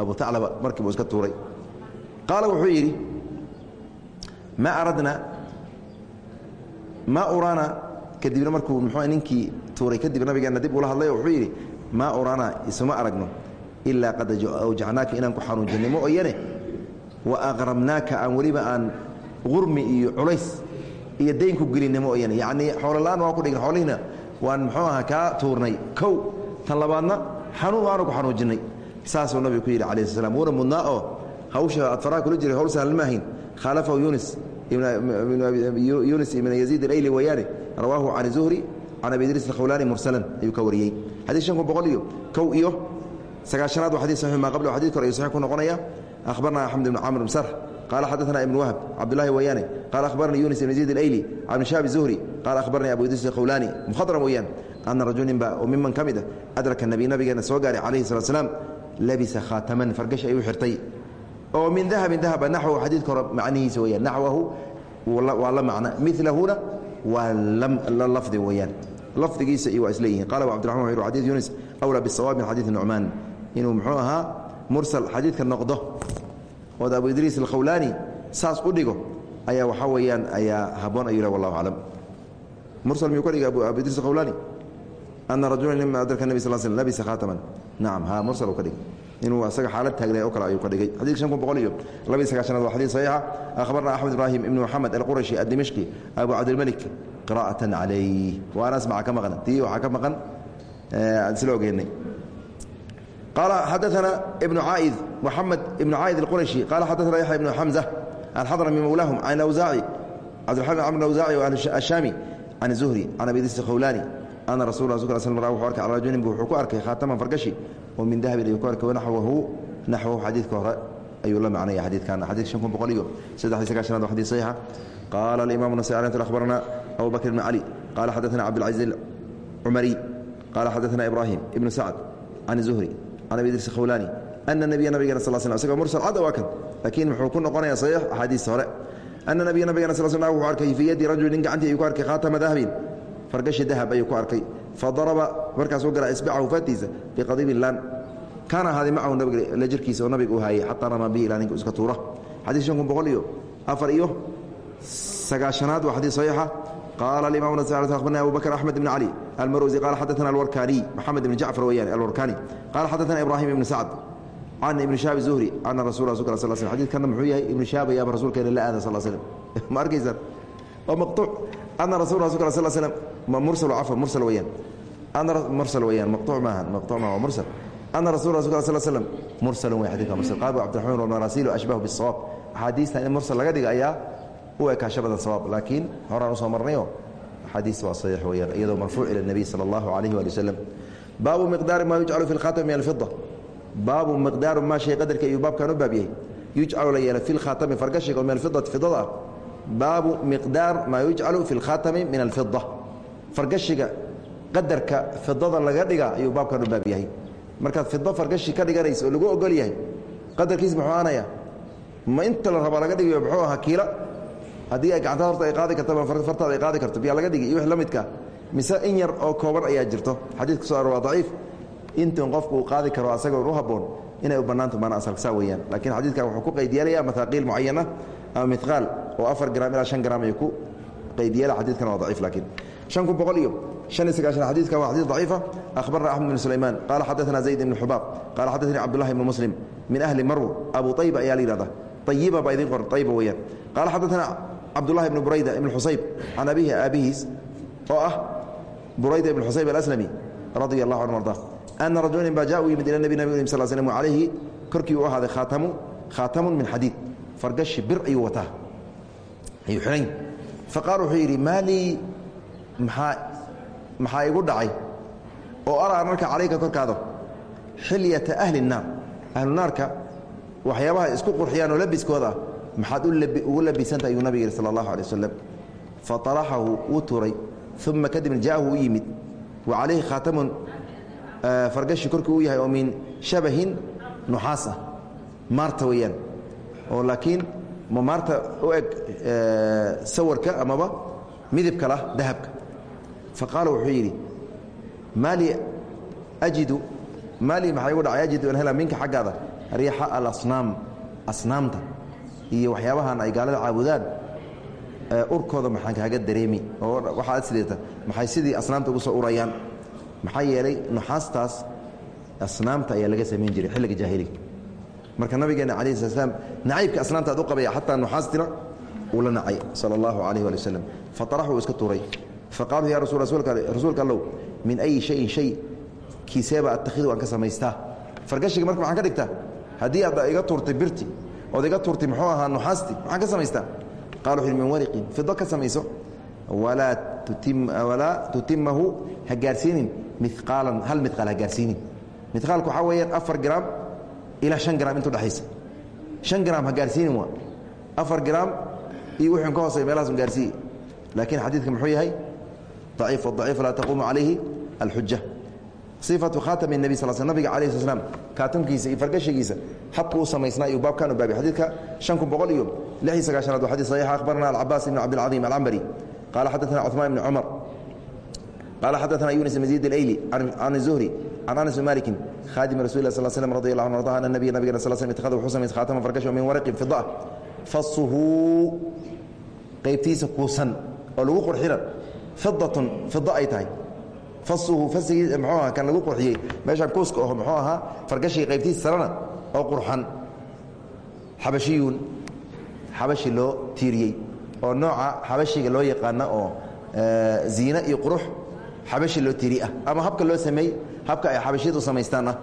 abu taclaba markii buu iska tuuray. Qaala wuxuu yidhi ma aradna ma urana kadibna markuu mxuu ninkii tuuray kadib nabigeenna dib ula hadlay wuxuu yidhi maa urana isuma aragno ilaa qad awjacnaaka inaan ku xanuujinay ma oyane wa aqrabnaaka aan weliba aan qurmi iyo culays iyo daynku gelinay ma oyane yacnii xoolola-aan waan ku dhigin xoolihiina waan muxuu aha kaa tuurnay. Kow tan labaadna xanuun waanu ku xanuujinnay saasuu nabigu ku yidhi calayi sl slam wuuna mudnaa oo hawsha aad faraha kula jiray hawl sahlan ma ahayn. Khaalafahu yunis yunis ibn yaziid alayli wayaane rawaahu can zuhri can abi idriis alkhawlaani mursalan ayuu ka wariyey. Xadii shan kun boqol iyo kow iyo sagaashanaad waa xadii saxiix maa qabla xadid kore saxiix ku noqonaya akhbarna axmed ibn camr ibn sarx qaala xadaثna ibn wahb cabdullahi wayaane qaala akhbaranii yunis ibn yaziid alayli can shaab zuhri qaala akhbaranii abu idriis alkhawlaani mukhadram weyaan ana rajulinba oo miman ka mid a adraka nabiy nabigeena soo gaaray calayhi salatu slam labisa khaataman fargash ayuu xirtay oo min dahabin dahaba naxwahu xadiidka hore macnihiisa weyaan naxwahu waa la macna milahuna waa la lafdi weyaan lafdigiisa iyo waa isleeyihin qala wuxu xadid yunis awlaa bisawaab min xadiidi nucmaan inuu muxuu ahaa mursal xadiidka noqdo. Ood abu idriis alkhawlaani saas u dhigo ayaa waxaa weeyaan ayaa haboon ayuu leh wallahu aclam. Mursal miyuu ka dhigay abu idriis alkhawlaani ana rajulan lima adraka nebi sal sl labisa khaataman. Nacam ha mursal uu ka dhigay. Inuu asaga xaalad taagnay oo kale ayuu ka dhigay. Xadidka shan kun boqol iyo labiy sagaashanaad waa xadiid saxiixa. Akhbarna axmed ibraahim ibn moxamed alqurashi addimishqi abu cabdilmalik qira'atan calayh waana asmaca ka maqan? Tii waxaa ka maqan aan isla ogeynay qaala xadaثana ibnu caaid moxamed ibnu caaid alqurashi qaala xadaثana yaxya ibnu xamza alxadrami mowlaahum can awsaaci cabdiraxmaan camr awsaaci ashaami can zuhri can abi idriis khawlaani ana rasul sl sl ra wuxuu arkay cala rajulin bu wuxuu ku arkay khaataman fargashi oo min dahabin ayuu ku arkay wanaxwahu naxwahu xadiidka hore ayuu la macnaya xadiidkan xadid shan kun boqol iyo saddex sagaashanaad waa xadid saxiixa qaala alimamu nasai alent akhbarana abu bakr ibn cali qaala xadaثana cabdilcaziz alcumariy qaala xadaثana ibrahim ibnu sacd can zuhri can abi idriis khawlaani ana nabiya nabigena sal sl isagoo mursal cada waa kan laakiin muxuu ku noqonaya saxiix axaadiis hore ana nabiya nabigena sal sl wuxuu arkay fii yadi rajuli nin gacantii ayuu ku arkay khaatama dahabin fargashi dahab ayuu ku arkay fadaraba markaasuu gara isbacahu faatiisa biqadiibin laan kaana ahaaday macahu nabiga la jirkiisa oo nabiga uu haayay xataa ramaa bihi ilaa ninka iska tuura xadiis shan kun boqol iyo afar iyo sagaashanaad waa xadiis saxiixa qaala alimamu nas akhbarna abu bakr axmed ibn cali almarwsi qala xadaثana alwarkaniy moxamed ibn jacfar weeyaan alwarkani qala xadaثana ibrahim ibn sacd can ibni shahab zuhri ana rasul rasul sl sl xadidkana muxuu yahay ibnu shahab ayaaba rasuulkeena la aada sal slm ma arkaysaan waa maqtuuc ana rasul rasul sl slm ma mursal cafwan mursal weyaan ana mursal weyaan maqtuuc maaha maqtuuc maaha waa mursal ana rasul rasul sl slm mursalun way xadidka mursal qaal cabdiraxmaan walmarasilu ashbahu bisawaab axaadiista in mursal laga dhiga ayaa u ekaasho badan sawaab laakiin horaan u soo marnayo xadiis waa saxiix weyaan iyadoo marfuuc ila nebiy sala allahu calayhi waali wasalam baabu miqdaari maa yujcalu fi lkhaatami min alfida baabu miqdaaru maa shay qadarka ayuu baabkan u baab yahay. Yujcalu la yeela fi lkhaatami fargashiga oo min alfidati fidada ah. Baabu miqdaar maa yujcalu fi lkhaatami min alfida fargashiga qadarka fidada laga dhiga ayuu baabkan u yahay. Markaad fido fargashi ka dhiganaysa oo lagu ogol yahay qadarkiis muxuu aanaya ma inta la rabaa laga dhigayo muxuu ahaa kiila haddii ay gacantaad horta ay qaadi karto fartaada ay qaadi karto biyaa laga dhigi iyo wix la midka mise in yar oo kooban ayaa jirto xadiidka soo aror waa daciif intan qofku uu qaadi karo asagoon u habboon inay u bannaanto maana asalka saa weeyaan laakiin xadiidkan wuxuu ku qaydyeelaya mataaqiil mucayana ama midqaal oo afar gram ilaa shan gram ayuu ku qaydyeela xadiidkan waa daciif laakiin shan kun boqol iyo شن سكاشن حديث كان حديث ضعيفة أخبرنا أحمد بن سليمان قال حدثنا زيد بن حباب قال حدثني عبد الله بن مسلم من أهل مرو أبو طيبة يا ليلة طيبة بايدين قر طيبة ويان cabdulahi ibn burayda ibn xusayb can abihi aabihiis oo ah burayda ibn xusayb alaslami radia allahu anhu arda. Ana rajula in ila nebi nabig sal slm alayhi korkii u ahaaday khaatamu khaatamun min xadiid fargashi bir ayuu wataa. Ayuu xidhan faqaal wuxuu yidhi maa lii igu dhacay? Oo araa marka calayka korkaada xilyata ahli الnaar ahlunaarka waxyaabaha isku qurxiyaan oo labiskooda ah maxaad ugu labisanta ayuu nabig yihi sal اllahu alيه waslm faطaraxahu wuu turay uma kadibna jaahu u yimid wa calayhi khaatamun fargashi korkii uu yahay oo min shabahin nuxaas ah maarta weeyaan oo laakiin ma maarta u eg sawirka amaba midibka lah dahabka faqaala wuxuu yidhi maali ajidu maali maxaa igu dhacay ajidu an hela minka xaggaada riixa alasnaam asnaamta iyo waxyaabahan ay gaalada caabudaan urkooda maxaan kaaga dareemi. Oo waxaad sideeta maxay sidii asnaamta ugu soo urayaan? Maxaa yeelay nuxaastaas asnaamta ayaa laga samayn jiray xilliga jaahiliga. Marka nabigeena calayhi sala slam nacaybka asnaamta ad u qabaya xataa nuxaastina uu la nacay sala allahu calayh waali wasalam fataraxuu iska tuuray. Faqaaluu ya rasu rasuulka allow min ayi shayin shay kiiseeba atakhidu aan ka samaystaa. Fargashiga marka maxaan ka dhigtaa haddii aad iga tuurtay birti ood iga tuurtay muxuu ahaa nuxaastii maxaad ka samaystaa? Qaala min wariqin. Fido ka samayso. Walaa tutimahu ha gaarsiinin hal miqaal ha gaarsiinin. Miqaalku waxaa weeyaan afar graam ilaa shan graam intu dhexaysa shan graam ha gaarsiinin waa. Afar graam ka hoosey meelahaasun gaarsiiye laakiin xadiidka muxuu yahay daciif wadaciif laa taquumu calayhi alxuja صفة خاتم النبي صلى الله عليه وسلم نبي عليه الصلاة والسلام كاتمكيسا فرقشيسا حبكو سميسنا يو باب كانوا بابي حديثك شنكم بقول يوم لحي سكاشنا حديث صحيح أخبرنا العباس بن عبد العظيم العنبري قال حدثنا عثمان بن عمر قال حدثنا يونس بن زيد الايلي عن عن الزهري عن انس بن مالك خادم رسول الله صلى الله عليه وسلم رضي الله عنه وارضاه ان النبي نبي صلى الله عليه وسلم اتخذه حسن خاتما فرقشه من ورق فضه فصه قيبتيس كوسن oo lagu qurxina fidatun fida ay tahay asuhu asigii mxuu aha kan lagu qurxiyey meeshaan kuuska aho muxuu ahaa fargashiga qaybtiisa sarana oo qurxan xabashiyuun xabashi loo tiiriyey oo nooca xabashiga loo yaqaana oo ziine iyo qurux xabashi loo tiiri ah ama habka loo sameey habka ay xabashiyadu samaystaan ah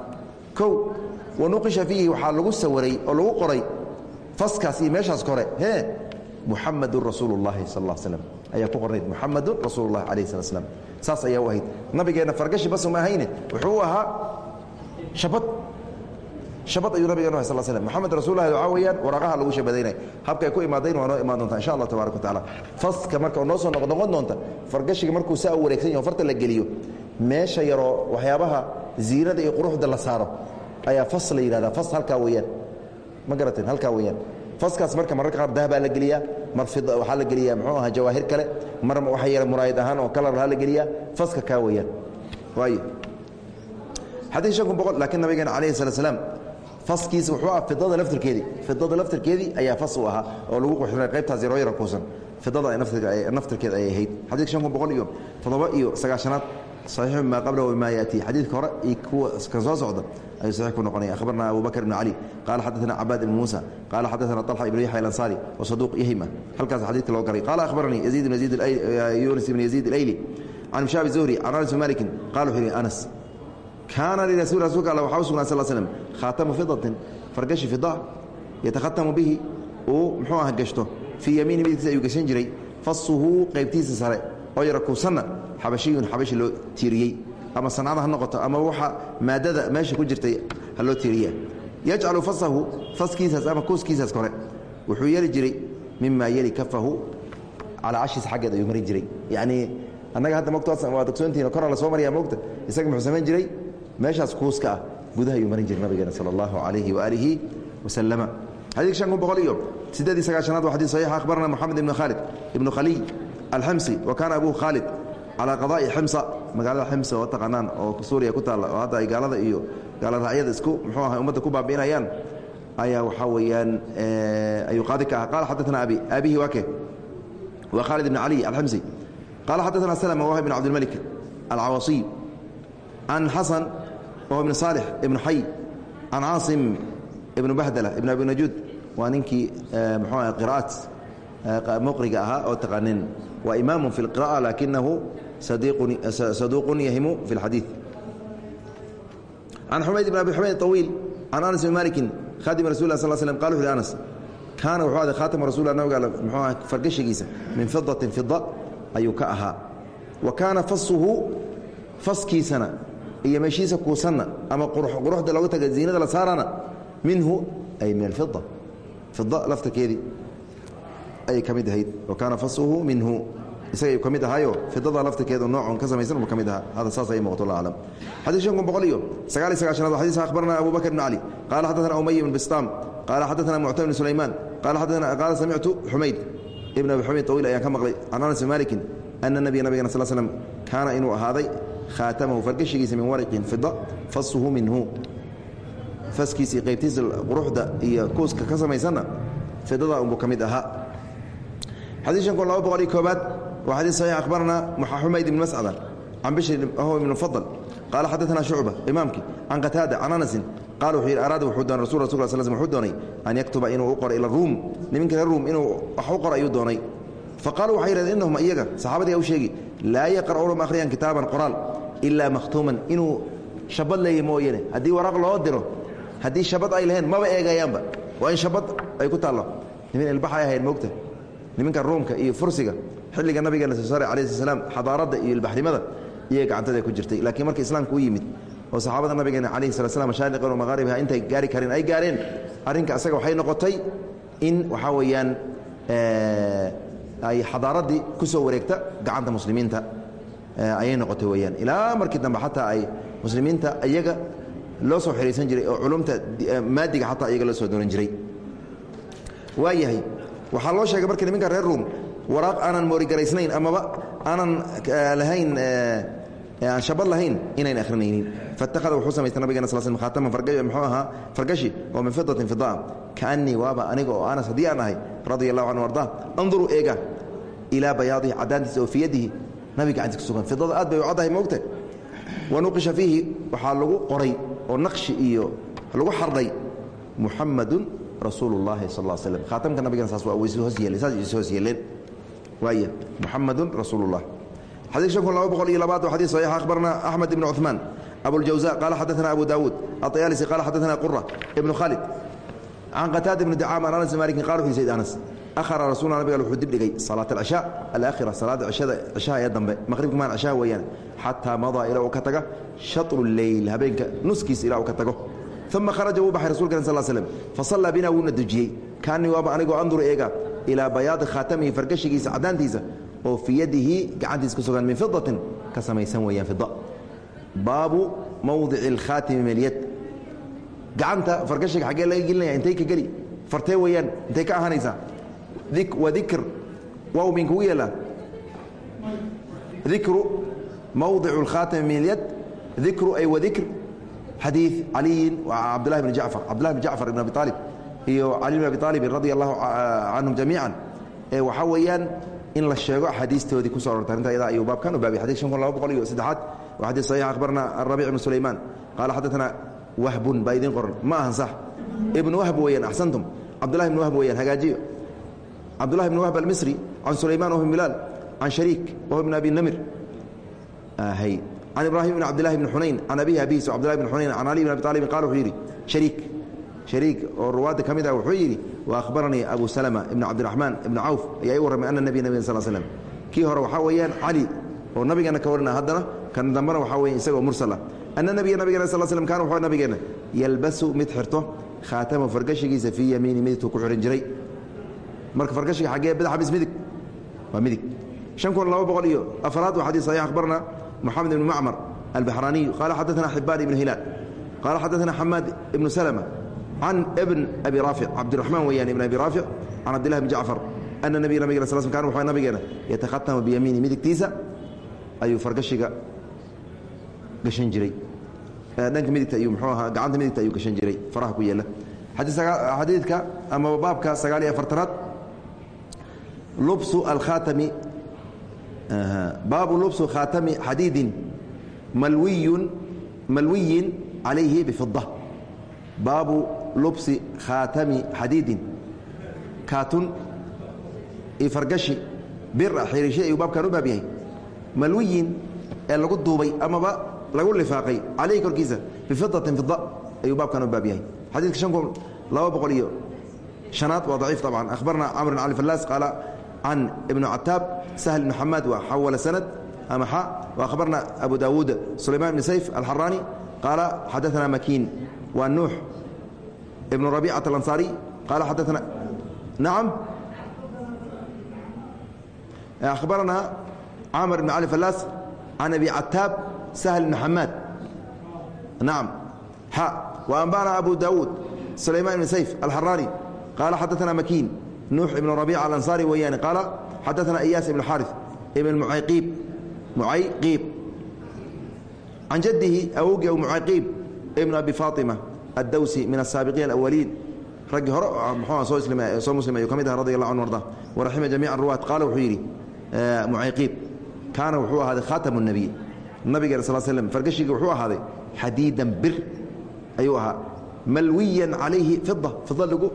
kow wanuqisha fiihi waxaa lagu sawaray oo lagu qoray faskaas iyo meeshaas kore he muxamadun rasuulu اllahi sal slam ayaa ku qornayd muxamadun rasuulu اllahi alah sala slam saas ayaa u ahayd. Nabigeenna fargashi bas uma ahayne wuxuu ahaa shabad. Shabad ayuu nabigeenu ahay sal slm moxamed rasullahi waxaa weeyaan waraqaha lagu shabadaynay habkay ku imaadayn waa noo imaan doonta insha allah tabarak wa tacala faska marka oo noo soo noqnoqon doonta fargashiga markuu saa u wareegsan yaho farta la geliyo meesha yaroo waxyaabaha ziinada iyo quruxda la saaro ayaa fas la yidhahdaa. Fas halkaa weeyaan. Ma garateen halkaa weeyaan. Faskaas marka mararka qaar dahabaa la geliyaa mar waxaa la geliyaa muxuu ahaa jawaahir kale mar waxa yara muraayad ahaan oo kalar lahaa la geliyaa faska kaa weeyaan. Waayo. Xadiis shan kun boqol laakiin nabigeena calayhi salatu salaam faskiisa wuxuu ah fidada laftirkeedii fidada laftirkeedii ayaa fas u ahaa oo lagu quxinay qaybtaas yaroo yara kuusan. Fidada naftirkeeda ayay ahayd. Xadiiska shan kun boqol iyo toddoba iyo sagaashanaad صaxiixu bima qablahu wma yaأtii xadiidka hore iyo kuwa kan soo socda ayuu saxiix ku noqonaya akhbarna abu bakr ibn cali qaala xadaثna cabaad ibn muusa qaala xadaثna طalxa ibn yaxya alanصari wasaduuq yahima halkaas xadiidka loo garay qaala akhbaranii yaziid ibn yaziid yunis ibn yaziid اlayli can mshaabi zuhri can anas bn maliki qala wuxuu yihi anas kaana lirasuuli rasulka all waxaa u sugnaa sal slm khaatamu fidatin fargashi fida yatakhatamu bihi uu muxuu ah gashto fii yamiini midkiisa ayuu gashan jiray fasuhu qaybtiisa sare oo yara kuusanna xabashiyun xabashi loo tiiriyey. Ama sancada ha noqoto ama waxa maadada meesha ku jirtay ha loo tiiriya. Yajcalu fasahu faskiisaas ama kuuskiisaas kore wuxuu yeeli jiray mima yeli kafahu calaa cashiisa xaggeed ayuu marin jiray. Yacnii annaga hadda mogta waa dogsoontihin kora la soo maryaa mogta isaga muxuu samayn jiray? Meeshaas kuuska ah gudaha ayuu marin jiray nabigeena sala allahu calayhi waaalihi wasalama xadiidka shan kun boqol iyo siddeed iyo sagaashanaad waa xadid saxiix akhbarana moxamed ibnu khaalid ibnu khaliy alximsi wa kaana abuhu khaalid calaa qadaai ximsa. Magaalada ximsa oo taqaanaan oo suuriya ku taalla oo hadda ay gaalada iyo gaaloraacyada isku muxuu aha ummadda ku baabi'inayaan ayaa waxaa weeyaan ayuu qaadi ka ah qaala xadaana abi aabihi waa ke waa khaalid ibn caliy alximsi qaala xadaana slma wahu ibn cabdilmalik alcawasiy can xasan wahu ibn saalix ibnu xay can caasim ibnu bahdala ibn abi najuud. Waa ninkii muxuu aha qira'aat muqriga ahaa oo taqaanin waa imaamu fi اlqira'a laakinahu saduuqun yahimu fi اlxadiiث can xumayd ibn abi xumayd طawiil can anas bn maliki khaadim rasul lah sl slm qal wuxu uhi anas kaana wuxuu aday khaatima rasul nabiga alle muxuu aha fargashigiisa min fidatin fida ayuu ka ahaa wa kaana fasuhu faskiisana iyo meeshiisa kuusanna ama quruxda looga taga ziinada la saarana minhu ay min alfida fida laftarkeedii ayay ka mid ahayd wa kaana fasuhu minhu isagay ka mid ahaayo. Fidada laftirkeedu noocan ka samaysan ka mid aha hada saasa ii muuqato allah aclam xadiis shan kun boqol iyo sagaal iyo sagaashanaad waa xadiiska akhbarana abu bakr ibn cali qaala xaddaثana umay ibn bistaam qaala xaddaثana muctam ibn sulaymaan. Qaala xaddaana qaala samictu xumayd ibn abi xumayd tawiil ayaan ka maqlay. Can anas bin malikin ana nabiya nabigana sal slam kaana inuu ahaaday khaatamahu fargashigiisa min waraqin fida fasuhu minhu. Faskiisi qaybtiisa quruxda iyo kuuska ka samaysanna fidada unbuu ka mid ahaa. Xadiis shan kun laba boqol iyo koobaad waa xadiis saxiix akhbarana xumayd ibn mascada can bishri ho ibn fadl qaala xadaثana shucba imaamkii can qataada can anasin qaal wuxuu yidhi araada wuxuu doonay rasul rasul sl wuxuu doonay an yaktuba inuu u qoro ila ruum niminka reer ruum inuu wax u qoro ayuu doonay. Faqaaluu waxay yidhahdeen innahum iyaga saxaabadii u sheegi laa yaqra'uuna ma akhriyaan kitaaban qoraal ilaa makhtuuman inuu shabad leeya mooyane. Haddii waraq loo diro haddii shabad ay laheen maba eegayaanba. Waa in shabad ay ku taallo nimin ilbaxay ahayn moogta niminka ruumka iyo fursiga xilliga nabigeena soo saaray alayhi salaam xadaaradda iyo ilbaxnimada iyay gacantada ku jirtay. Laakiin marka islaamka u yimid oo saxaabada nabigeena calayhi sala slam mashaariqan wa maqaaribiha intay gaari karin ay gaareen. Arrinka asaga waxay noqotay in waxaa weeyaan ay xadaaraddii ku soo wareegta gacanta muslimiinta. Ayay noqotay weyaan ilaa markii dambe xataa ay muslimiinta iyaga loo soo xihaysan jiray oo culumta maadiga xataa iyaga loo soo doonan jiray. Waayahay waxaa loo sheegay marka niminka reer ruum waraaq aanan moorigaraysnayn amaba aanan eh, lahayn eh, eh, aan shabad lahayn inayn ahrinaynin fatakada wuxuu samaystay nabigeena sal sl khaataman mxuu ahaa fargashi oo min fidatin fidaa kaanii waaba aniga oo anas haddii aan ahay radia allahu canhu ardaa anduruu eega ilaa bayaadihi caddaantiisa oo fiyadihi nabiga gacantiis ku sugan fidada aad bay u caddahay moogta wa nuqisha fiihi waxaa lagu qoray oo naqshi iyo lagu xardhay muxamadun rasuulu llaahi sal slam khaatamka nabigeena saas waa hoos yeeleen waaya muxamadun rasuul اllah xadيث شhan kun laba boqol iyo labaad xadيث صحيح أخبرنا أحمد بن عثمان أبو الجوزاء قال حدثنا أبو داود الطيالسي قال حدثنا قرة ابن خالد عن قتادة بن دعام عن أنس مالك قال في سيد أنس أخر رسولنا نبي wuxuu dib dhigay صلاة العشاء الآخرة صلاة عشada عشاha ee dambe maqribka maan عشhaha weeyaan xatىa maضىa ilaa uu ka taga shaطر الleyl habeenka nuskiisa ilaa uu ka tago ثuma kharaja wuu baxay rasulka sal slm fasallaa bina wuuna dujiyey kaanii waaba anigoo anduru eega ilaa bayaadi khaatamihi fargashigiisa cadaantiisa oo fii gacantiisa ku sugan min fidatin ka samaysan weyaan fida baabu mawdici اlkhaatimi milyad gacanta fargashiga xaggee laga gelinaya intay ka geli fartee weyaan intay ka ahanaysaa wa dikr waaw min kugu yeelaa. Dikru mawdicu اlkhaatimi milyad dikru ay wa dikr. Xadiid caliyin cabdulahi bn jacfar cabdullahi bn jacfar ibn abi aalib iyo cali bn abi aalibin radi allahu canhum jamiica waxaa weeyaan in la sheego axaadiistoodii kuso arortay arrinta iyada ayuu baabkan u baabiyay xadis kun laba boqol iyo saddexaad waa xadiis saxiix akhbarna arabic ibnu sulaymaan. Qaala xaddatana wahbun baa idiin qoran. Ma ahan sax. Ibnu wahb weeyaan axsantum. Cabdullahi ibnu wahb weeyaan hagaajiyo. Cabdullahi ibnu wahb almisri can sulaymaan wahb bilaal can shariik wahb ibn abi namir. Can ibraahim ibn cabdillahi ibni xunayn can abihi abihiis cabdillahi ibn xunayn can ali ibn abi talibin qala wuxuu yidhi shariik shariik oo ruwaadda ka mid ah wuxuu yidhi wa akhbaranii abu salama ibn cabdiraxmaan ibni cawf ayaa ii warramay ana nebiya nabig sal slm kii hore waxaa weeyaan cali oo nabigeena ka warina haddana kan dambena waxaa weya isagoo mursal ah ana nebiya nabigeena sal slm kaana wuxuu nabigeena yalbasu mid xirto khaatamahu fargashigiisa fii yamiini midigtuu ku xihan jiray marka fargashiga xaggee badaxa bis midig waa midig شhan kun laba boqol iyo afraad waa xadيث صحيح أخبرنا محaمد بن معمر البحراني قال xدثنا حبان بن هiلاaل قال xدثنا حماد بن سلمة can bn abi raafic cabdiraxmaan weyaan ibn abi raafic can cabdillahi bn jacfar ana nabiya nabig sal sl kan nabigeena yatakhatamu biyamiini midigtiisa ayuu fargashiga gashan jiray dhanka midigta ayuu mxuu ahaa gacanta midigta ayuu gashan jiray faraha ku yeela xadiidka amaba baabka sagaal iyo afartanaad lubsu alkhaatami baabu lubsu khaatami xadiidin malwiyun malwiyin calayhi bifida baabu lubsi khaatami xadiidin kaatun iyo fargashi bira xiriishay ayuu baabkan u baab yahay malwiyin ee lagu duubay amaba lagu lifaaqay calayhi korkiisa bifidatin fida ayuu baabkan u baab yahay xadiidka shan kun laba boqol iyo شhanaad waa ضaciif طبعا أخbarna cمر بن علي فلاس qaaل can iبن cataab سهل بن حmاad waa xawل سند ama x وأخbarna أbu dawuud سulayman بن sayف الxarاني qaala xadaثna makin waa nuux iبن رaبيcaة الأنصاrي qaala xadaثna naعم أخbarna cmر بن علي فلاس can أbi cataab سهل بن حmاad naعم x وأنbأna أbu dawuud سulayman بن sayف الxarاني قال xدثنا مكين نوح بن ربيع الأنصاري weyaan قال xدثنا إyاس بن xاrث بن معyqيib معayqيib عan jده awogii معayqيib بن أبي فاطمة adawsi min asaabiqiin awaliin raggii hore mxuua soo islima soo muslimayu ka mid ah radi allah anhu arda waraxima jamiica ruwaat qaala wuxuu yidhi mucayqiib kaana wuxuu ahaaday khaatamu nebiy nabigeena sal slm fargashiga wuxuu ahaaday xadiidan bir ayuu ahaa malwiyan calayhi fida fida lagu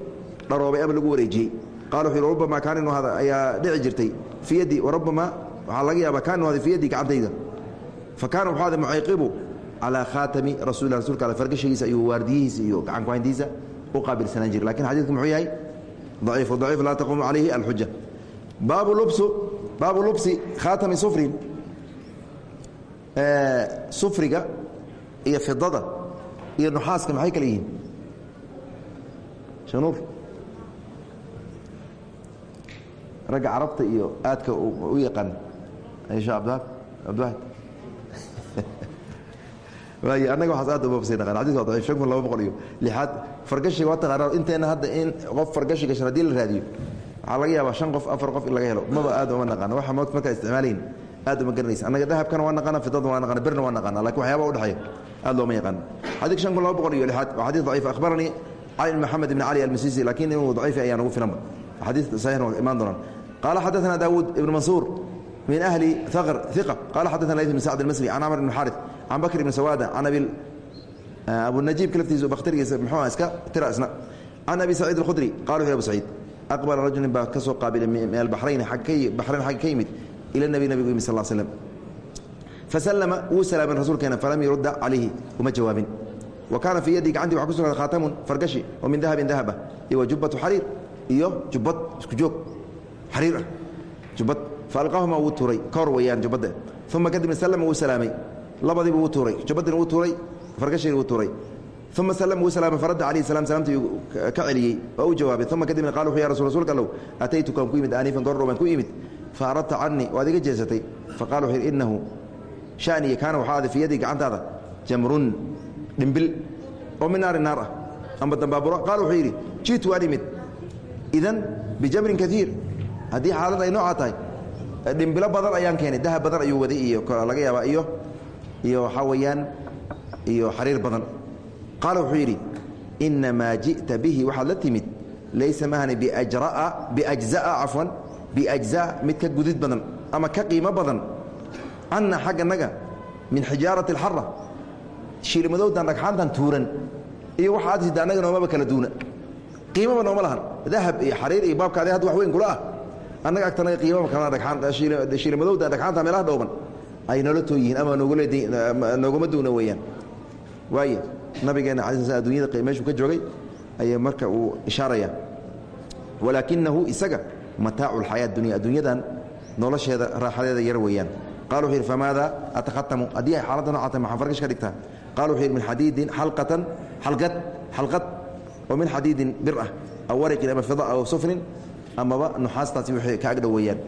dharoobay ama lagu wareejiyey qala wuxuu yidhi rabbamaa kaana inu hada ayaa dhici jirtay fii yaddi warabbamaa waxaa laga yaabaa kaana inu hada fii yaddi gacantayda fa kaana wuxuu ahaaday mucayqibu calaa khaatami rasulilah rasulka ale fargashigiisa iyo waardiyihiisa iyo gacan kuhayntiisa u qaabilsanaan jira laakiin xadidku muxuu yahay daciif daciif laa taquumu calayhi alxuja baabu lubsu baabu lubsi khaatami sufrin sufriga iyo fidada iyo nuxaaska maxay kale yihiin shanuur ragga carabta iyo aadka u yaqaan sha abdihab anaga waaas aad ubaabsanaadii kun laba boqol iyo lixaad. Fargashiga waa taqaanaa inteena hadda in qof fargashi gashan haddii la raadiyo waxaa laga yaabaa shan qof afar qof in laga helo. Maba aad uma naqaana waxa moot markaa isticmaalayn aad uma garanays annaga dahabkana waa naqaana fidada waa naqana birna waa naqaana laakiin waxyaaba udhexeeya aad looma yaqaan xadiik shan kun laba boqol iyo lixaad waa xadiis daciif. Akhbaranii cali maxamed ibn cali almasisi laakiin inuu daciifi ah ayaa nagu filanba xadiis saxiixna waa imaan doonaan. Qaala xadaثana daawuud ibn mansuur min ahli thaqr hiqa qaala xadaثana lays ibn sacd almasri can camr ibn xaarith can bakr ibn sawada can abi uh, abunajiibka laftiisu bakhtargiisa muxuua iska tira isna can abi saciid alkhudri qaaluu ya abu saciid aqbala rajulin baa ka soo qaabilay min albarayni baxrayn xagga ka yimid ila nabi nabigu yimid sal slm faslama wuu salaamay rasuulkeena falam yurudda calayhi uma jawaabin. Wa kaana fii yadii gacantii waxa ku sugnaaday khaatamun fargashi oo min dahabin dahaba iyo wa jubbatu xariir iyo jubbad isku joog xariir ah jubbad. Fa alqaahuma wuu turay kahor weyaan jubbadda. Uma kadibna slama wuu salaamay labadiiba wuu tuuray jubbaddiina wuu tuuray fargashiina wuu tuuray. Uma sallama wuu salaamay faradda calayhi salam salaamtii ka celiyey oo u jawaabay. Uma kadibna qala wuxuu ya rasul rsulka allow ataytukaan ku yimid aanifan goordhow baan ku yimid. Fa aradta canii waad iga jeesatay. Faqala wuxuu yidhi innahu shaniya kaana waxaa aday fii yadii gacantaada jamrun dhimbil oo min naari naar ah amba dambaaburo. Qaala wuxuu yidhi jiitu waan imid. Idan bijamrin kaiir haddii xaalad ay noocaa tahay dhimbilo badan ayaan keenay dahab badan ayuu waday iyo laga yaabaa iyo iyo waxaa weeyaan iyo xariir badan. Qaala wuxuu yidhi inamaa ji'ta bihi waxaad la timid laysa mahani biajza'a cafwan biajzaa mid ka gudid badan ama ka qiimo badan. Canna xagganaga min xijaarati alxara shiilmadowdan dhagxaantan tuuran iyo waxa aad sida annaga noomaba kala duuna. Qiimaba nooma lahan. Dahab iyo xariir iyo baabkaadi hadda wax weyn kula ah. Annaga agtanaga qiimaba kala dhagaan shiilmadowda dhagxaanta meelaha dhooban ay noola too yihiin ama nooguma duuna weeyaan. Waaya nabigeena sl adunyada meeshuu ka joogay ayaa marka uu ishaaraya walaakinahu isaga mataacu اlxayaa dunya adduunyadan nolosheeda raaxadeeda yar weeyaan. Qala wuxuu yidhi famaada atakhatamu haddii ay xaaladda noocata maxaa farkish ka dhigtaa. Qala wuxuu yidhi min xadiidin xalqatan xalqad xalqad oo min xadiidin bir ah aw wariqin ama fida aw sufrin amaba nuxaastaasi wixii ka agdhow weeyaan.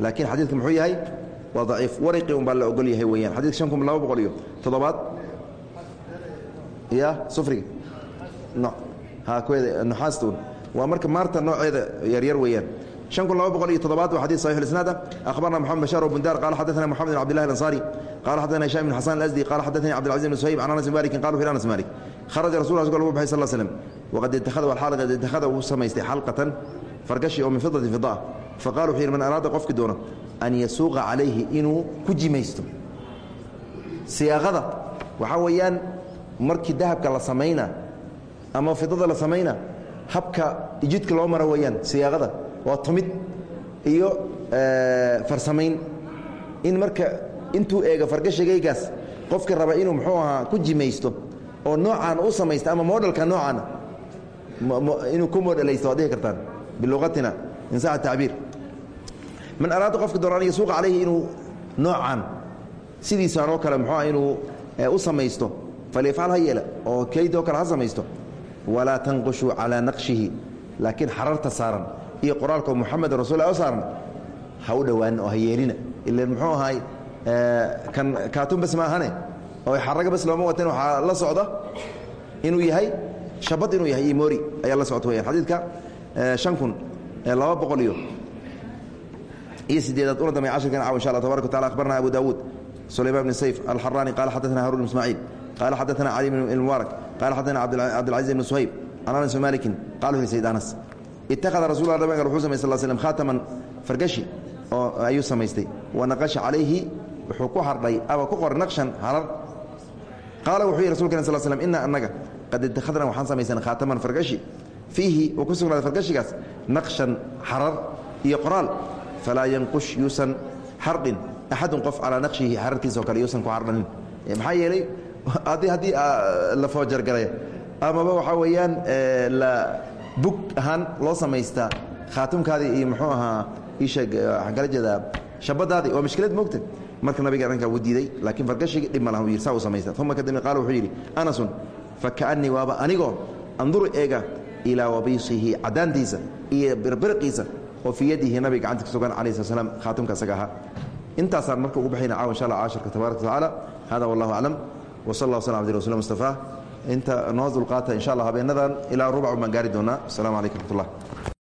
Laakiin xadiidka muxuu yahay waa daciif wariqi un baa la ogol yahay weeyaan xadidka shan kun laba boqol iyo toddobaad ya sufriga ha kuweeda nuxaastuun waa marka maarta nooceeda yaryar weeyaan شن كن لaba بqل iyo todobaad wa xadيث صحيح الإسناad أخبرنا محمد بشار وبندار قال حدثنا محمد بن عبد الله الأنصاري قال حدثنا هشام بن حسان الأزدي قال حدثني عبد العزيز بن سهيب عن أنس بن مالك قالوا في أنس مالك خرج رسول الله صلى الله عليه وسلم وقد اتخذ والحال قد اتخذ uu samaystay xalقة fargashi oo min فiضة فiضاء فقال wuxuu yidhi man araada qofki doono an yasuuqa calayhi inuu ku jimaysto siyaaqada waxaa weeyaan markii dahabka la samayna ama fidada la samayna habka ijidka loo maro weeyaan siyaaqada waa tumid iyo farsamayn in marka intuu eego fargashagaygaas qofka raba inuu muxuu ahaa ku jimaysto oo noocaan u samaysta ama moodhalka noocaana inuu ku moodhalaysto waad dhihi kartaan biluqatina insax tabiir man araada qofka doona an yasuuqa calayhi inuu noocaan sidiisaan oo kale muxuu ah inuu u samaysto falyafcal ha yeela oo kaydoo kale ha samaysto walaa tanqushuu calaa naqshihi laakiin xararta saaran iyo qoraalko muxamed rasul o saaran ha u dhowaanin oo ha yeelina ila muxuu ahaay kan kaatun bas maahane oo xaraga bas looma wateen waxaa la socda inuu yahay shabad inuu yahay iyo moori ayaa la socota weyaan xadiidka shan kun laba boqol iyo iyo sideedaad una damay cashirkan caw insha allah tabarak wa tacala akhbarna abu daawuud sulayman bn sayf alxaraani qala xadaثna haruun bn ismaaciil qala xadaثna cali bn mubaarak qala xadaثna cabdilcaziz bn suhayb can anas bn malikin qala wuxu sayd anas ittakhada rasul nabga wuxuu samay sal slm khaataman fargashi oo ayuu samaystay wa naqasha calayhi wuxuu ku hardhay ama ku qoray naqshan harar qaala wuxuu yihi rasulkan sal slm ina annaga qad ittakhadna waxaan samaysan khaataman fargashi fiihi uu ku sugnaaday fargashigaas naqshan xarar iyo qoraal falaa yanqush yuusan xardhin axadun qof calaa naqshihi xararkiisa o kale yuusan ku hardhanin maxaa yeelay haddii la foojargalay amaba waxaa weeyaan la bug ahaan loo samaystaa khaatumkaadii iyo muxuu ahaa isheeg waxaan kala jeedaa shabadaadii waa mashkilad moogta marka nabiga arrinkaa wuu diiday laakiin fargashigi dhib ma laha yidhi saa uu samaysta uma kadibna qaala wuxuu yidhi anasun fakaannii waaba anigoo anduru eega ilaa wabiisihi caddaantiisa iyo birbirqiisa oo fii yadihi nabiga gacanta ka sugan calayhi slat slam khaatumka isaga ahaa. Intaasaan marka ugu baxayna caawa insha allah caashirka tabaaraka watacaala hada wallahu aclam. Wa sal allah slam abdi rasul mustafa. Inta noo dulqaata insha allah habeenadan ilaa rubac baan gaari doonaa. Asalaamu calaykum raxmat ullah